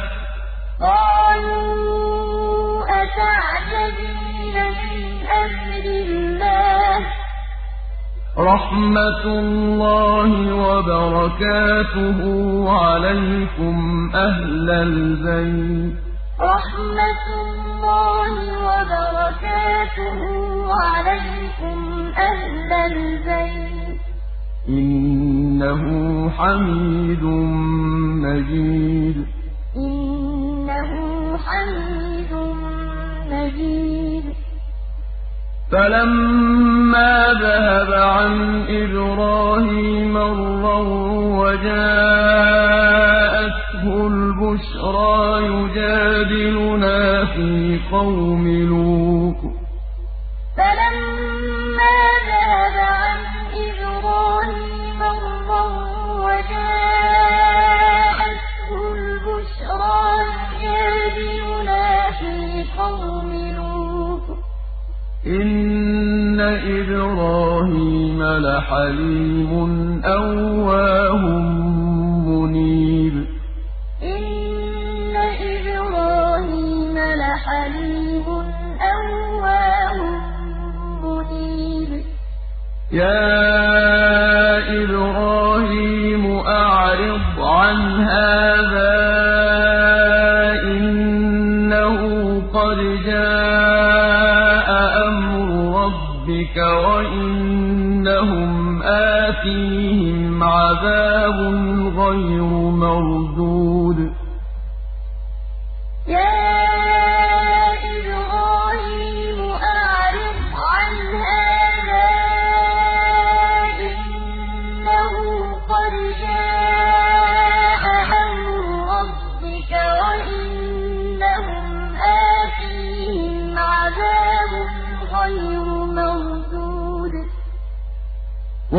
رَحْمَتُ اللَّهِ وَبَرَكَاتُهُ عَلَيْكُمْ أَهْلَ الْبَيْتِ. رَحْمَتُ اللَّهِ وَبَرَكَاتُهُ عَلَيْكُمْ أَهْلَ الْبَيْتِ ۚ. إِنَّهُ حَمِيدٌ مَّجِيدٌ. إِنَّهُ حَمِيدٌ مَّجِيدٌ. فَلَمَّا ذَهَبَ عَنْ إِبْرَاهِيمَ الرَّوْعُ وَجَاءَتْهُ الْبُشْرَىٰ يُجَادِلُنَا فِي قَوْمِ لُوطٍ فَلَمَّا ذَهَبَ عَنْ إِبْرَاهِيمَ الرَّوْعُ وَجَاءَتْهُ الْبُشْرَىٰ يُجَادِلُنَا فِي قَوْمِ إِنَّ إِبْرَاهِيمَ لَحَلِيمٌ أَوَّاهٌ مُّنِيبٌ إِنَّ إِبْرَاهِيمَ لَحَلِيمٌ أَوَّاهٌ مُّنِيبٌ يَا إِبْرَاهِيمُ أَعْرِضْ عَنْ هَٰذَا رَبِّكَ وَإِنَّهُمْ آتِيهِمْ عَذَابٌ غَيْرُ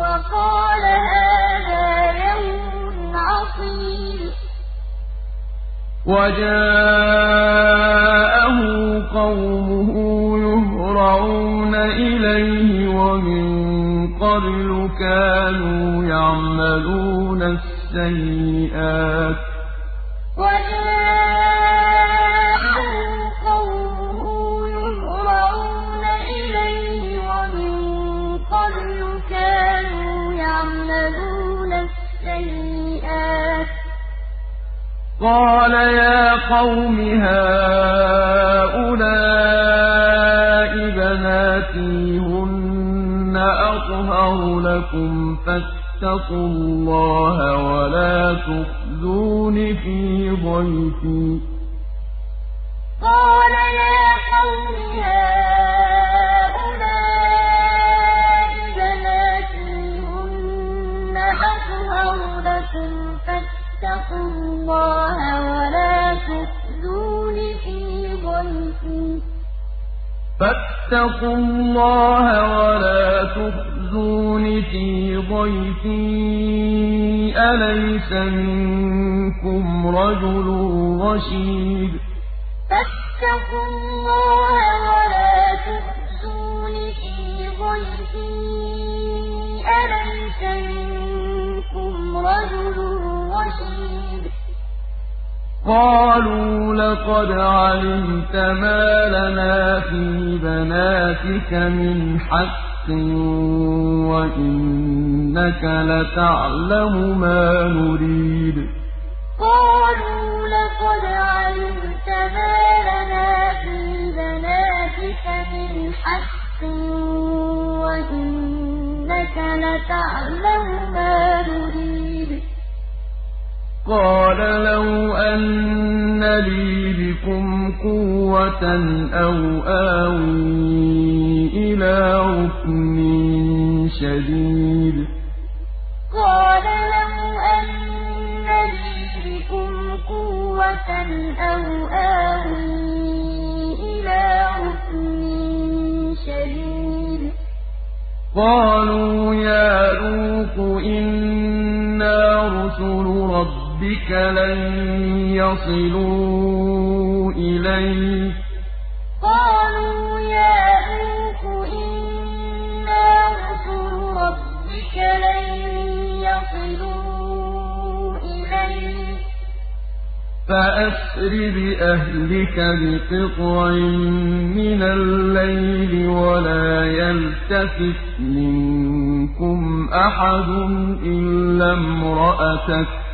وقال هذا يوم عصيب. وجاءه قومه يهرعون إليه ومن قبل كانوا يعملون السيئات. قَالَ يَا قَوْمِ هَٰؤُلَاءِ بَنَاتِي هُنَّ أَطْهَرُ لَكُمْ فَاتَّقُوا اللَّهَ وَلَا تُخْزُونِ فِي ضَيْفِي. قَالَ يَا قَوْمِ هَٰؤُلَاءِ بَنَاتِي هُنَّ أَطْهَرُ لَكُمْ فَاتَّقُوا اللَّهَ وَلَا تُخْزُونِ فِي ضَيْفِي. فَاتَّقُوا اللَّهَ وَلَا تُخْزُونِ فِي ضَيْفِي. أَلَيْسَ مِنكُمْ رَجُلٌ رَّشِيدٌ؟ فَاتَّقُوا اللَّهَ وَلَا تُخْزُونِ فِي ضَيْفِي. أَلَيْسَ مِنكُمْ رَجُلٌ قَالُوا لَقَدْ عَلِمْتَ مَا لَنَا فِي بَنَاتِكَ مِنْ حَقٍّ وَإِنَّكَ لَتَعْلَمُ مَا نُرِيدُ. قَالُوا لَقَدْ عَلِمْتَ مَا لَنَا فِي بَنَاتِكَ مِنْ حَقٍّ وَإِنَّكَ لَتَعْلَمُ مَا نُرِيدُ. قَالَ لَوْ أَنَّ لِي بِكُمْ قُوَّةً أَوْ آوِي إِلَىٰ رُكْنٍ شَدِيدٍ قَالَ لَوْ أَنَّ لِي بِكُمْ قُوَّةً أَوْ آوِي إِلَىٰ رُكْنٍ شَدِيدٍ قَالُوا يَا لُوطُ إِنَّا رُسُلُ رَبِّكَ لَن يَصِلُوا إِلَيْكَ. فَأَسْرِ بِأَهْلِكَ بِقِطْعٍ مِّنَ اللَّيْلِ وَلَا يَلْتَفِتْ مِنكُمْ أَحَدٌ إِلَّا امْرَأَتَكَ ۖ.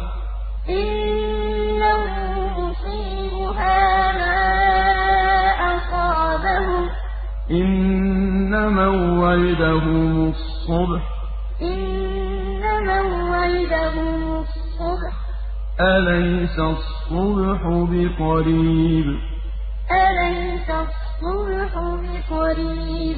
إِنَّ مَوْعِدَهُمُ الصُّبْحُ ۚ. أَلَيْسَ الصُّبْحُ بِقَرِيبٍ؟ أَلَيْسَ الصُّبْحُ بِقَرِيبٍ؟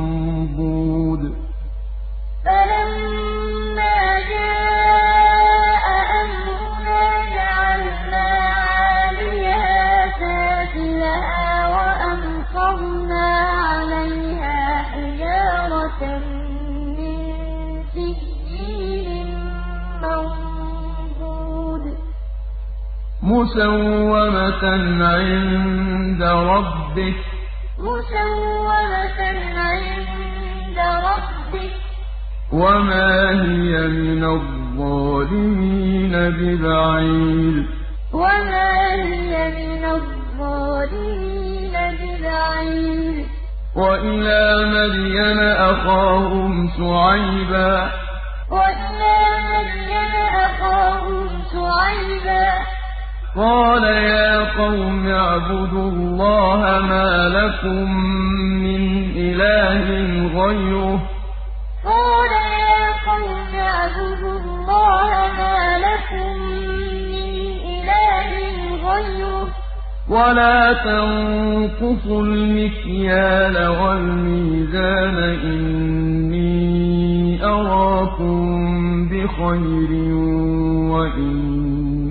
مُّسَوَّمَةً عِندَ رَبِّكَ ۖ. وَمَا هِيَ مِنَ الظَّالِمِينَ بِبَعِيدٍ. وَمَا هِيَ مِنَ الظَّالِمِينَ بِبَعِيدٍ. وَإِلَىٰ مَدْيَنَ أَخَاهُمْ شُعَيْبًا ۗ. قَالَ يَا قَوْمِ اعْبُدُوا قَالَ يَا قَوْمِ اعْبُدُوا اللَّهَ مَا لَكُم مِّنْ إِلَٰهٍ غَيْرُهُ ۖ. وَلَا تَنقُصُوا الْمِكْيَالَ وَالْمِيزَانَ ۚ إِنِّي أَرَاكُم بِخَيْرٍ وَإِنِّي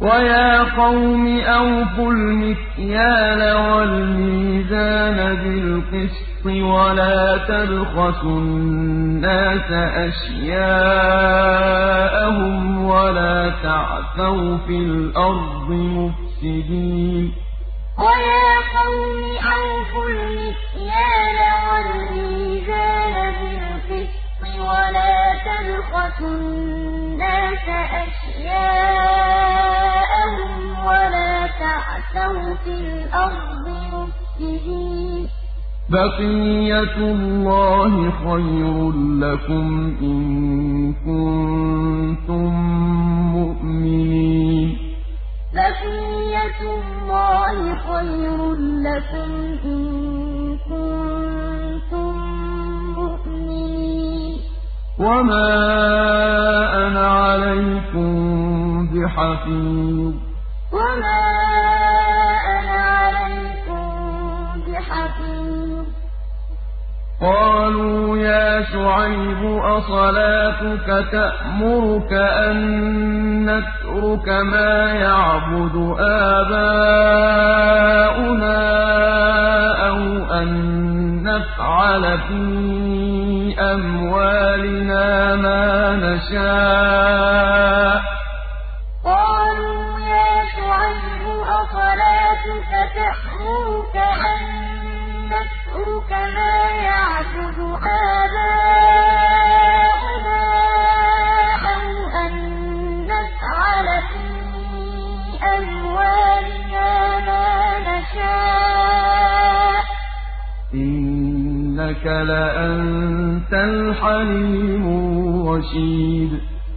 وَيَا قَوْمِ أَوْفُوا الْمِكْيَالَ وَالْمِيزَانَ بِالْقِسْطِ وَلَا تَبْخَسُوا النَّاسَ أَشْيَاءَهُمْ وَلَا تَعْثَوْا فِي الْأَرْضِ مُفْسِدِينَ وَيَا قَوْمِ أَوْفُوا الْمِكْيَالَ وَالْمِيزَانَ بِالْقِسْطِ وَلَا تَبْخَسُوا النَّاسَ أَشْيَاءَهُمْ وَلَا تَعْثَوْا فِي الْأَرْضِ مُفْسِدِينَ. بَقِيَّتُ اللَّهِ خَيْرٌ لَّكُمْ إِن كُنتُم مُّؤْمِنِينَ. بَقِيَّتُ اللَّهِ خَيْرٌ لَّكُمْ إِن كُنتُم مُّؤْمِنِينَ. وَمَا أَنَا عَلَيْكُم بِحَفِيظٍ. وَمَا أَنَا عَلَيْكُم بِحَفِيظٍ قَالُوا يَا شُعَيْبُ أَصَلَاتُكَ تَأْمُرُكَ أَن نَّتْرُكَ مَا يَعْبُدُ آبَاؤُنَا أَوْ أَن نَّفْعَلَ فِي أَمْوَالِنَا مَا نَشَاءُ ۖ أَصَلَاتُكَ تَأْمُرُكَ أَن نَّتْرُكَ مَا يَعْبُدُ آبَاؤُنَا أَوْ أَن نَّفْعَلَ فِي أَمْوَالِنَا مَا نَشَاءُ ۖ إِنَّكَ لَأَنتَ الْحَلِيمُ الرَّشِيدُ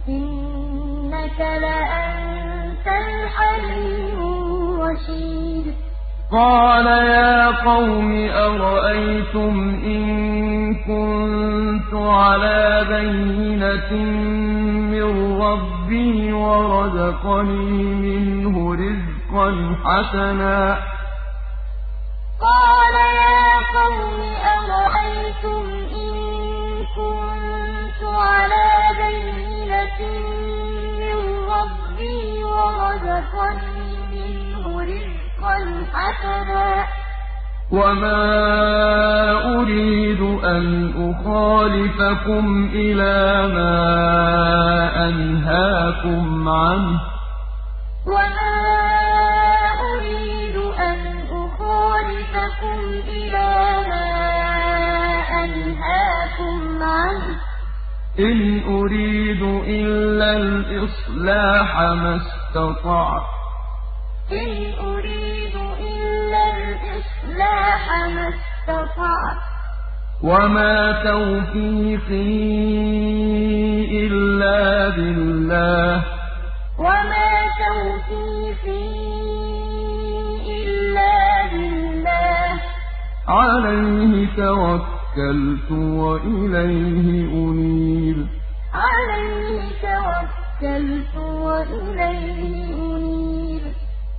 إِنَّكَ لَأَنتَ الْحَلِيمُ الرَّشِيدُ قَالَ يَا قَوْمِ أَرَأَيْتُمْ إِن كُنتُ عَلَىٰ بَيِّنَةٍ مِّن رَّبِّي وَرَزَقَنِي مِنْهُ رِزْقًا حَسَنًا ۚ. قَالَ يَا قَوْمِ أَرَأَيْتُمْ إِن كُنتُ عَلَىٰ بَيِّنَةٍ مِّن رَّبِّي وَرَزَقَنِي رِزْقًا حَسَنًا ۚ وَمَا أُرِيدُ أَنْ أُخَالِفَكُمْ إِلَىٰ مَا أَنْهَاكُمْ عَنْهُ ۚ إِنْ أُرِيدُ إِلَّا الْإِصْلَاحَ مَا اسْتَطَعْتُ ۚ إِنْ أُرِيدُ إِلَّا الْإِصْلَاحَ مَا اسْتَطَعْتُ ۚ. وَمَا تَوْفِيقِي إِلَّا بِاللَّهِ ۚ. وَمَا تَوْفِيقِي إِلَّا بِاللَّهِ ۚ. عَلَيْهِ تَوَكَّلْتُ وَإِلَيْهِ أُنِيبُ. عَلَيْهِ تَوَكَّلْتُ وَإِلَيْهِ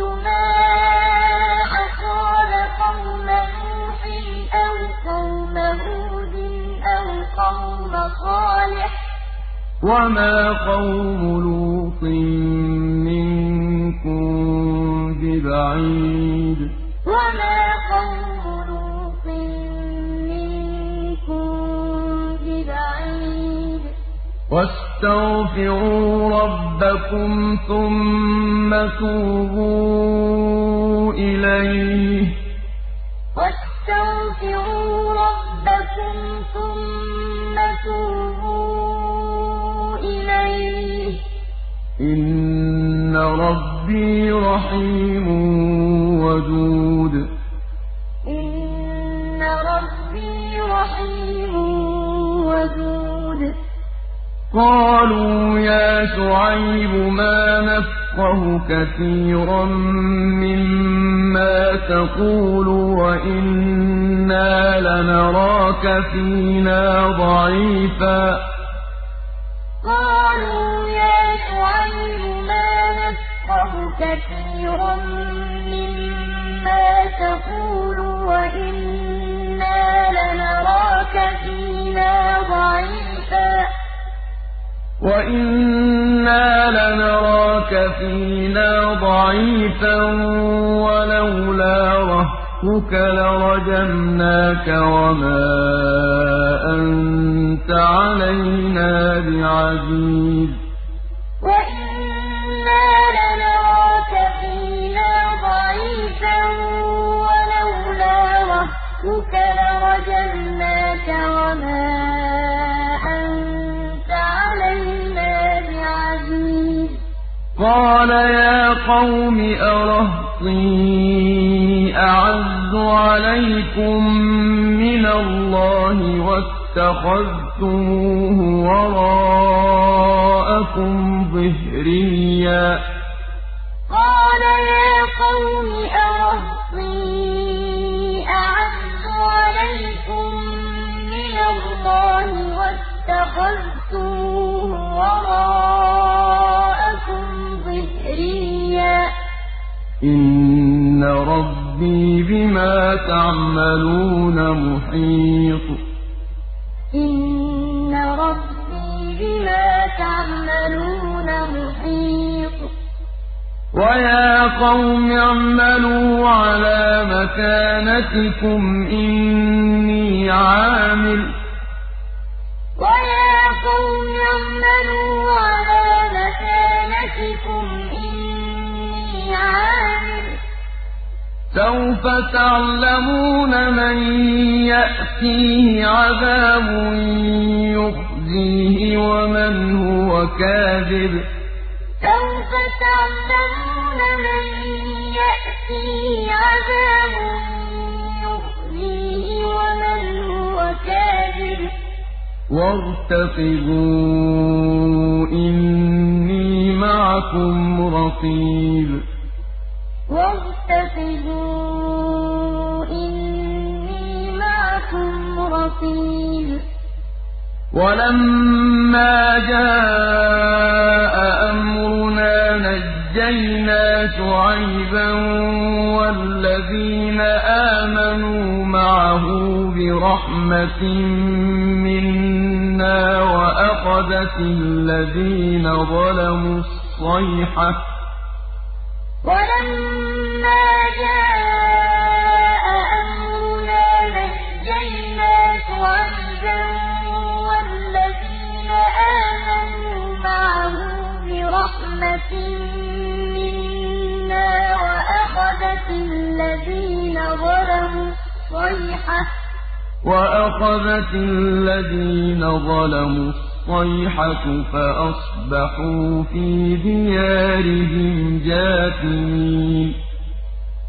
ما قوم نوح أو قوم هود أو قوم صالح. وما قوم لوط منكم ببعيد. وما قوم لوط منكم ببعيد. وَاسْتَغْفِرُوا رَبَّكُمْ ثُمَّ تُوبُوا إِلَيْهِ ۚ. وَاسْتَغْفِرُوا رَبَّكُمْ ثُمَّ تُوبُوا إِلَيْهِ ۚ. إِنَّ رَبِّي رَحِيمٌ وَدُودٌ. قَالُوا يَا شُعَيْبُ مَا نَفْقَهُ كَثِيرًا مِّمَّا تَقُولُ وَإِنَّا لَنَرَاكَ فِينَا ضَعِيفًا. وَإِنَّا لَنَرَاكَ فِينَا ضَعِيفًا وَلَوْلَا رَهْطُكَ لَرَجَمْنَاكَ وَمَا أَنتَ عَلَيْنَا بِعَزِيزٍ وَإِنَّا لَنَرَاكَ فِينَا ضَعِيفًا وَلَوْلَا رَهْطُكَ لَرَجَمْنَاكَ قَالَ يَا قَوْمِ أَرَهْطِي أَعَزُّ عَلَيْكُم مِّنَ اللَّهِ وَاتَّخَذْتُمُوهُ وَرَاءَكُمْ ظِهْرِيًّا ۖ. قَالَ يَا قَوْمِ أَرَهْطِي أَعَزُّ عَلَيْكُم مِّنَ اللَّهِ وَاتَّخَذْتُمُوهُ وَرَاءَكُمْ إِنَّ رَبِّي بِمَا تَعْمَلُونَ مُحِيطٌ إِنَّ رَبِّي بِمَا تَعْمَلُونَ مُحِيطٌ وَيَا قَوْمِ اعْمَلُوا عَلَىٰ مَكَانَتِكُمْ إِنِّي عَامِلٌ ۖ وَيَا قَوْمِ اعْمَلُوا عَلَىٰ مَكَانَتِكُمْ سَوْفَ تَعْلَمُونَ مَن يَأْتِيهِ عَذَابٌ يُخْزِيهِ وَمَنْ هُوَ كَاذِبٌ ۖ. سَوْفَ تَعْلَمُونَ مَن يَأْتِيهِ عَذَابٌ يُخْزِيهِ وَمَنْ هُوَ كَاذِبٌ ۖ. وَارْتَقِبُوا إِنِّي مَعَكُمْ رَقِيبٌ. وَارْتَقِبُوا إِنِّي مَعَكُمْ رَقِيبٌ وَلَمَّا جَاءَ أَمْرُنَا نَجَّيْنَا شُعَيْبًا وَالَّذِينَ آمَنُوا مَعَهُ بِرَحْمَةٍ مِّنَّا وَأَخَذَتِ الَّذِينَ ظَلَمُوا الصَّيْحَةُ وَلَمَّا جَاءَ أَمْرُنَا نَجَّيْنَا شُعَيْبًا وَالَّذِينَ آمَنُوا مَعَهُ بِرَحْمَةٍ مِّنَّا وَأَخَذَتِ الَّذِينَ ظَلَمُوا الصَّيْحَةُ الصَّيْحَةُ فَأَصْبَحُوا فِي دِيَارِهِمْ جَاثِمِينَ.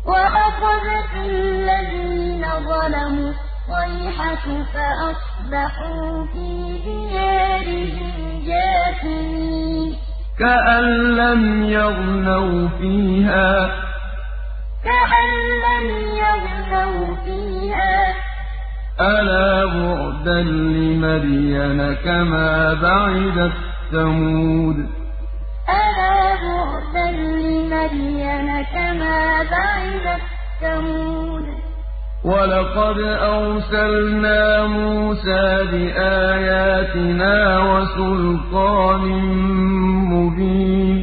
وَأَخَذَتِ الَّذِينَ ظَلَمُوا الصَّيْحَةُ فَأَصْبَحُوا فِي دِيَارِهِمْ جَاثِمِينَ. كَأَن لَّمْ يَغْنَوْا فِيهَا ۗ. كَأَن لَّمْ يَغْنَوْا فِيهَا ۗ. أَلَا بُعْدًا لِّمَدْيَنَ كَمَا بَعِدَتْ ثَمُودُ؟ أَلَا بُعْدًا لِّمَدْيَنَ كَمَا بَعِدَتْ ثَمُودُ؟ وَلَقَدْ أَرْسَلْنَا مُوسَىٰ بِآيَاتِنَا وَسُلْطَانٍ مُّبِينٍ.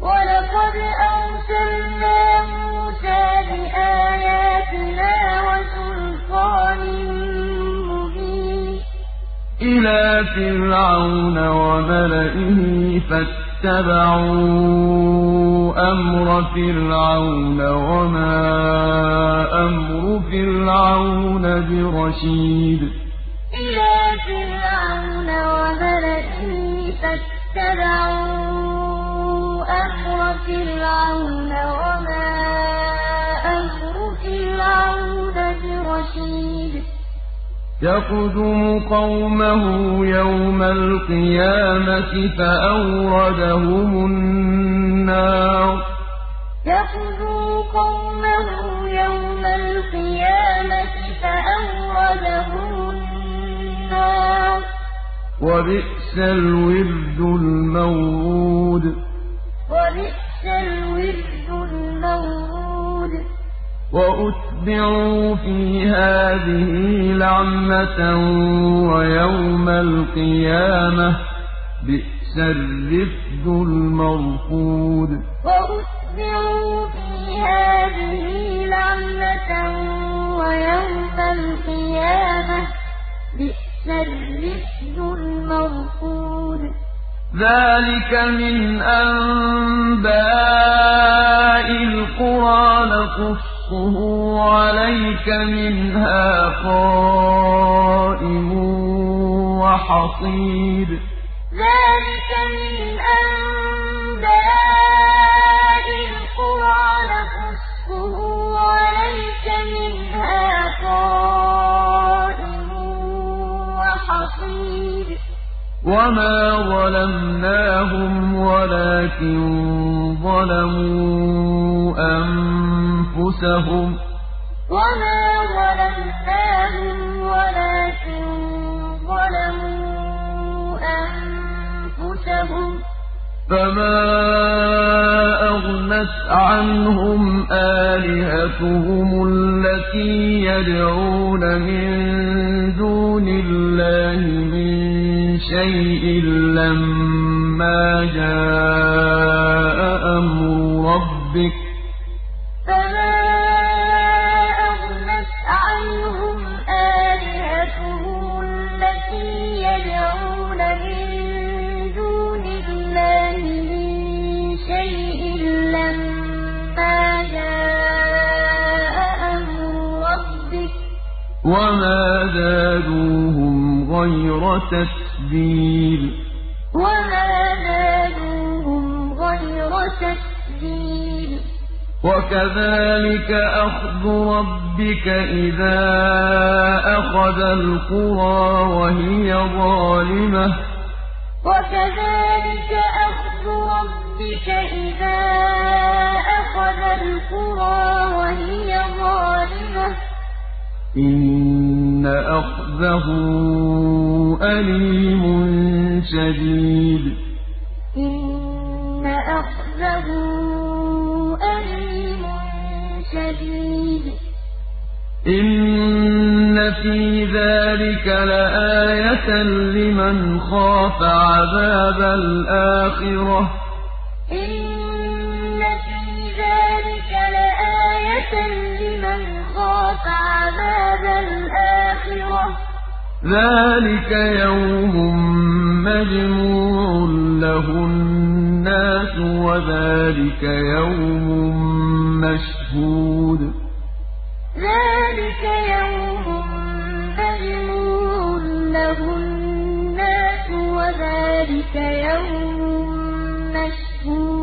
وَلَقَدْ أَرْسَلْنَا مُوسَىٰ بِآيَاتِنَا وَسُلْطَانٍ مُّبِينٍ إِلَىٰ فِرْعَوْنَ وَمَلَئِهِ فَاتَّبَعُوا أَمْرَ فِرْعَوْنَ وَمَا أَمْرُ فِرْعَوْنَ بِرَشِيدٍ إِلَىٰ فِرْعَوْنَ وَمَلَئِهِ فَاتَّبَعُوا أَمْرَ فِرْعَوْنَ وَمَا أَمْرُ فِرْعَوْنَ بِرَشِيدٍ يَقْدُمُ قَوْمَهُ يَوْمَ الْقِيَامَةِ فَأَوْرَدَهُمُ النَّارَ. يَقْدُمُ قَوْمَهُ يَوْمَ الْقِيَامَةِ فَأَوْرَدَهُمُ النَّارَ ۖ. وَبِئْسَ الْوِرْدُ الْمَوْرُودُ. وَبِئْسَ الْوِرْدُ الْمَوْرُودُ. وَأُتْبِعُوا فِي هَٰذِهِ لَعْنَةً وَيَوْمَ الْقِيَامَةِ ۚ بِئْسَ الرِّفْدُ الْمَرْفُودُ. وَأُتْبِعُوا فِي هَٰذِهِ لَعْنَةً وَيَوْمَ الْقِيَامَةِ ۚ بِئْسَ الرِّفْدُ الْمَرْفُودُ. ذَٰلِكَ مِنْ أَنبَاءِ الْقُرَىٰ نَقُصُّهُ عَلَيْكَ ۖ مِنْهَا قَائِمٌ وَحَصِيدٌ ذَٰلِكَ مِنْ أَنبَاءِ الْقُرَىٰ نَقُصُّهُ عَلَيْكَ ۖ مِنْهَا قَائِمٌ وَحَصِيدٌ وَمَا ظَلَمْنَاهُمْ وَلَٰكِن ظَلَمُوا أَنفُسَهُمْ ۖ وَمَا ظَلَمْنَاهُمْ وَلَٰكِن ظَلَمُوا أَنفُسَهُمْ ۖ فَمَا أَغْنَتْ عَنْهُمْ آلِهَتُهُمُ الَّتِي يَدْعُونَ مِن دُونِ اللَّهِ شَيْءٍ لَّمَّا جَاءَ أَمْرُ رَبِّكَ ۖ. فَمَا أَغْنَتْ عَنْهُمْ آلِهَتُهُمُ الَّتِي يَدْعُونَ مِن دُونِ اللَّهِ مِن شَيْءٍ لَّمَّا جَاءَ أَمْرُ رَبِّكَ ۖ. وَمَا زَادُوهُمْ غَيْرَ تَتْبِيبٍ وَمَا زَادُوهُمْ غَيْرَ تَتْبِيبٍ وَكَذَٰلِكَ أَخْذُ رَبِّكَ إِذَا أَخَذَ الْقُرَىٰ وَهِيَ ظَالِمَةٌ ۚ. وَكَذَٰلِكَ أَخْذُ رَبِّكَ إِذَا أَخَذَ الْقُرَىٰ وَهِيَ ظَالِمَةٌ ۚ. إِنَّ أَخْذَهُ أَلِيمٌ شَدِيدٌ إِنَّ أَخْذَهُ أَلِيمٌ شَدِيدٌ إِنَّ فِي ذَٰلِكَ لَآيَةً لِّمَنْ خَافَ عَذَابَ الْآخِرَةِ ۚ إِنَّ الْآخِرَةِ ۚ. ذَٰلِكَ يَوْمٌ مَّجْمُوعٌ لَّهُ النَّاسُ وَذَٰلِكَ يَوْمٌ مَّشْهُودٌ. ذَٰلِكَ يَوْمٌ مَّجْمُوعٌ لَّهُ النَّاسُ وَذَٰلِكَ يَوْمٌ مَّشْهُودٌ.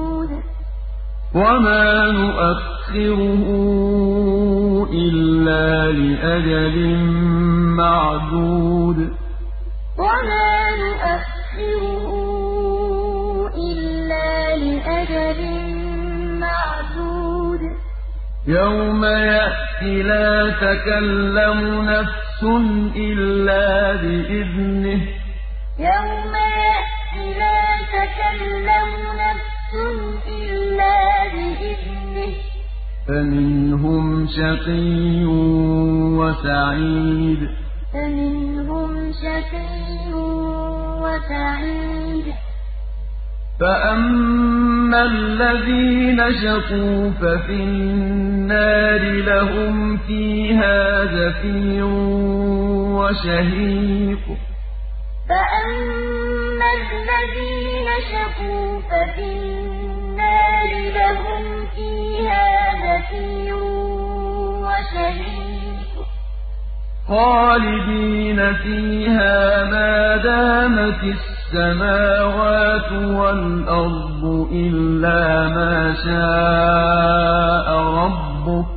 وَمَا نُؤَخِّرُهُ إِلَّا لِأَجَلٍ مَّعْدُودٍ وَمَا نُؤَخِّرُهُ إِلَّا لِأَجَلٍ مَّعْدُودٍ يَوْمَ يَأْتِ لَا تَكَلَّمُ نَفْسٌ إِلَّا بِإِذْنِهِ ۚ يَوْمَ يَأْتِ لَا تَكَلَّمُ نَفْسٌ إِلَّا بِإِذْنِهِ ۚ. فمنهم شقي وسعيد. فمنهم شقي وسعيد. فأما الذين شقوا ففي النار لهم فيها زفير وشهيق. فأما الذين شقوا ففي النار لهم فيها زفير وشهيق خالدين فيها ما دامت السماوات والأرض إلا ما شاء ربك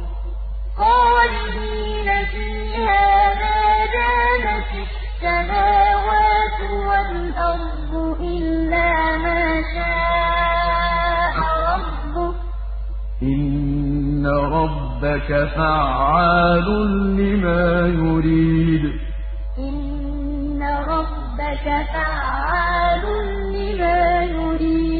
إن ربك فعال لما يريد إن ربك فعال لما يريد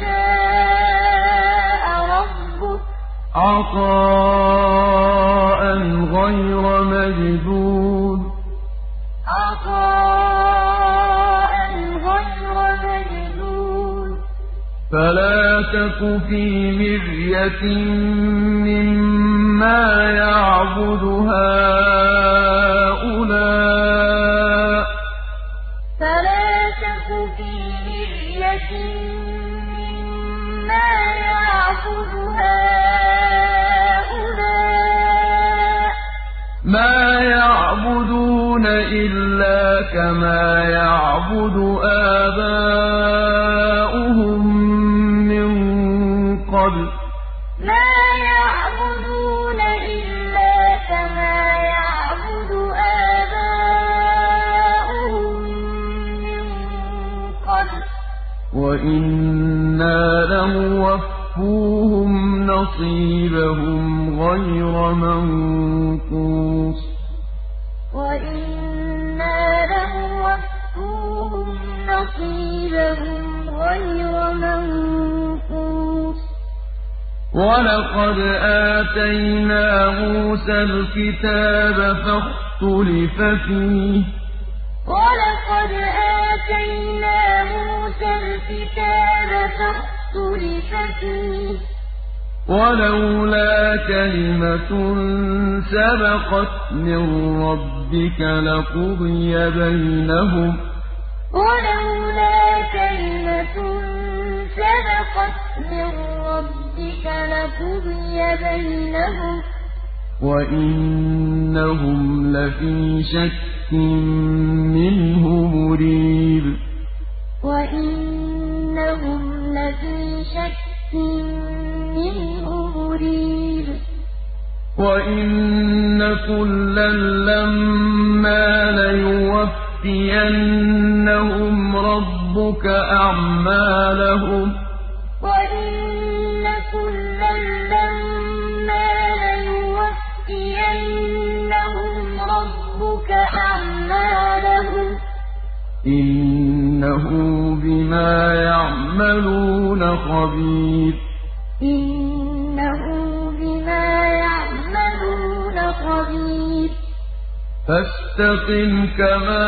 شاء ربك. عطاء غير مجدود. فلا تك في مرية مما يعبد هؤلاء. يعبد هؤلاء ما يعبدون إلا كما يعبد آباؤهم من قبل. ما يعبدون إلا كما يعبد لموفوهم نصيبهم غير منقوص وإنا لموفوهم نصيبهم غير منقوص ولقد آتينا موسى الكتاب فاختلف فيه وَلَقَدْ آتَيْنَا مُوسَى الْكِتَابَ فَاخْتُلِفَ فِيهِ ۚ ولولا كلمة سبقت من ربك لقضي بينهم. وَلَوْلَا كَلِمَةٌ سَبَقَتْ مِن رَّبِّكَ لَقُضِيَ بَيْنَهُمْ ۚ. وإنهم لفي شك منه مريب. وَإِنَّهُمْ لَفِي شَكٍّ مِّنْهُ مُرِيبٍ وإن كلا لما ليوفينهم ربك أعمالهم وَإِنَّ إنه بما يعملون خبير إِنَّهُ بِمَا يَعْمَلُونَ خَبِيرٌ فاستقم كما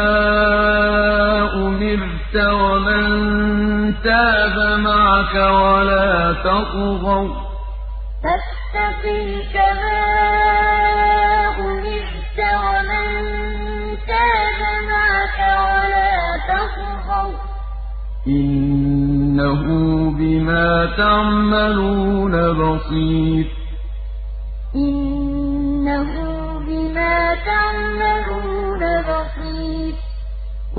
أمرت ومن تاب معك ولا تطغوا فاستقم كما تطغوا إنه بما تعملون بصير. إِنَّهُ بِمَا تَعْمَلُونَ بَصِيرٌ.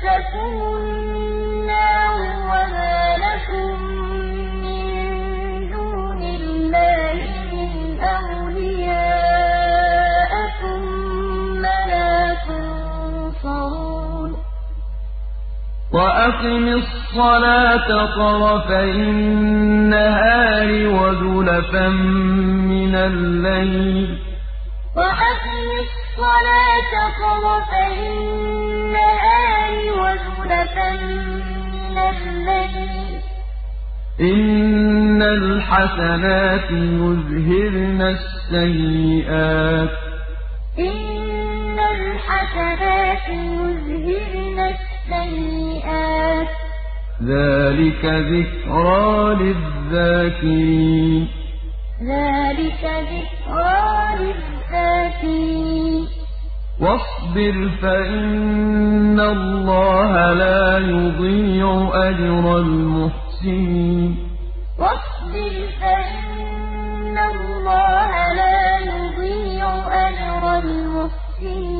تَمَسَّكُمُ النَّارُ وَمَا لَكُم مِّن دُونِ اللَّهِ مِنْ أَوْلِيَاءَ ثُمَّ لَا تُنصَرُونَ وَأَقِمِ الصَّلَاةَ طَرَفَيِ النَّهَارِ وَزُلَفًا مِّنَ اللَّيْلِ الصَّلَاةَ طَرَفَيِ النَّهَارِ وَزُلَفًا مِّنَ اللَّيْلِ ۚ إِنَّ الْحَسَنَاتِ يُذْهِبْنَ السَّيِّئَاتِ ۚ ذَٰلِكَ ذِكْرَىٰ لِلذَّاكِرِينَ ذَٰلِكَ ذِكْرَىٰ لِلذَّاكِرِينَ وَاصْبِرْ فَإِنَّ اللَّهَ لَا يُضِيعُ أَجْرَ الْمُحْسِنِينَ وَاصْبِرْ فَإِنَّ اللَّهَ لَا يُضِيعُ أَجْرَ الْمُحْسِنِينَ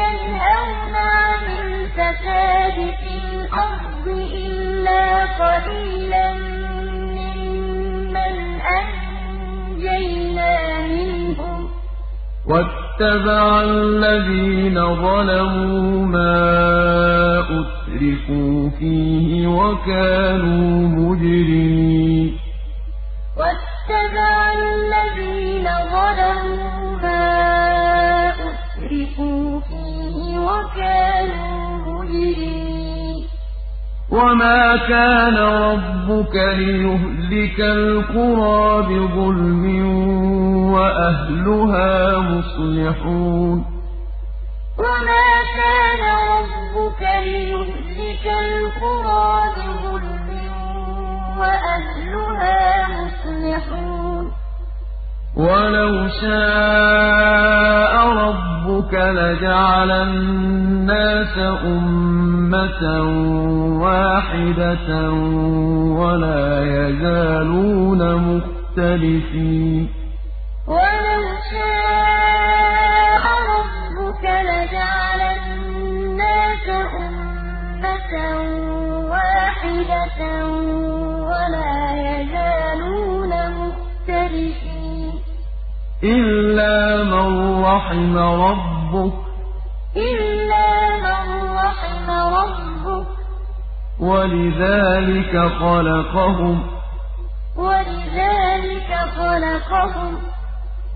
يَنْهَوْنَ عَنِ الْفَسَادِ فِي الْأَرْضِ إِلَّا قَلِيلًا مِّمَّنْ أَنجَيْنَا مِنْهُمْ ۗ وَاتَّبَعَ الَّذِينَ ظَلَمُوا مَا أُتْرِفُوا فِيهِ وَكَانُوا مُجْرِمِينَ فِيهِ وَكَانُوا مُجْرِمِينَ وَمَا كَانَ رَبُّكَ لِيُهْلِكَ الْقُرَىٰ بِظُلْمٍ وَأَهْلُهَا مُصْلِحُونَ. وَمَا كَانَ رَبُّكَ لِيُهْلِكَ الْقُرَىٰ بِظُلْمٍ وَأَهْلُهَا مُصْلِحُونَ. وَلَوْ شَاءَ رَبُّكَ لَجَعَلَ النَّاسَ أُمَّةً وَاحِدَةً وَلَا يَزَالُونَ مُخْتَلِفِينَ. وَلَوْ شَاءَ رَبُّكَ لَجَعَلَ النَّاسَ أُمَّةً وَاحِدَةً وَلَا يَزَالُونَ مُخْتَلِفِينَ. إِلَّا مَن رَّحِمَ رَبُّكَ ۚ وَلِذَٰلِكَ خَلَقَهُمْ ۗ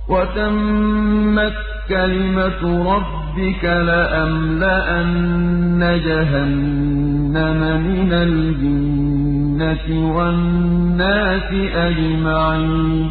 وَتَمَّتْ كَلِمَةُ رَبِّكَ لَأَمْلَأَنَّ جَهَنَّمَ مِنَ الْجِنَّةِ وَالنَّاسِ أَجْمَعِينَ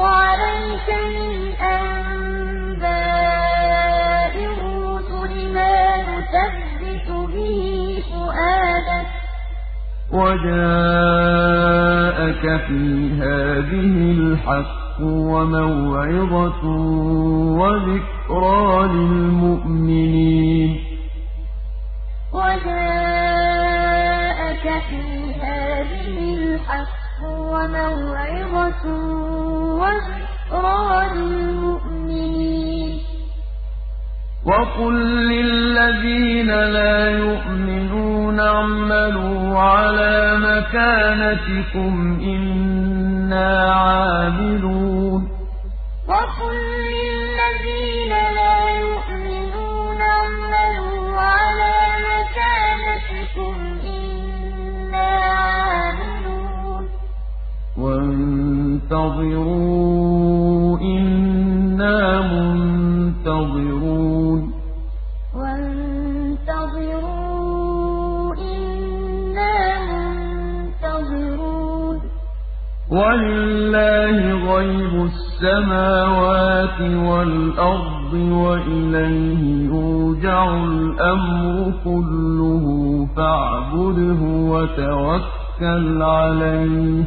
عَلَيْكَ مِنْ أَنبَاءِ الرُّسُلِ مَا نُثَبِّتُ بِهِ فُؤَادَكَ ۚ وَجَاءَكَ فِي هَٰذِهِ الْحَقُّ وَمَوْعِظَةٌ وَذِكْرَىٰ لِلْمُؤْمِنِينَ. وَمَوْعِظَةٌ وَذِكْرَىٰ لِلْمُؤْمِنِينَ. وَقُل لِّلَّذِينَ لَا يُؤْمِنُونَ اعْمَلُوا عَلَىٰ مَكَانَتِكُمْ إِنَّا عَامِلُونَ. وَقُل لِّلَّذِينَ لَا يُؤْمِنُونَ اعْمَلُوا عَلَىٰ مَكَانَتِكُمْ إِنَّا عَامِلُونَ وَانتَظِرُوا إِنَّا مُنتَظِرُونَ. وَانتَظِرُوا إِنَّا مُنتَظِرُونَ. وَلِلَّهِ غَيْبُ السَّمَاوَاتِ وَالْأَرْضِ وَإِلَيْهِ يُرْجَعُ الْأَمْرُ كُلُّهُ فَاعْبُدْهُ وَتَوَكَّلْ عَلَيْهِ ۚ.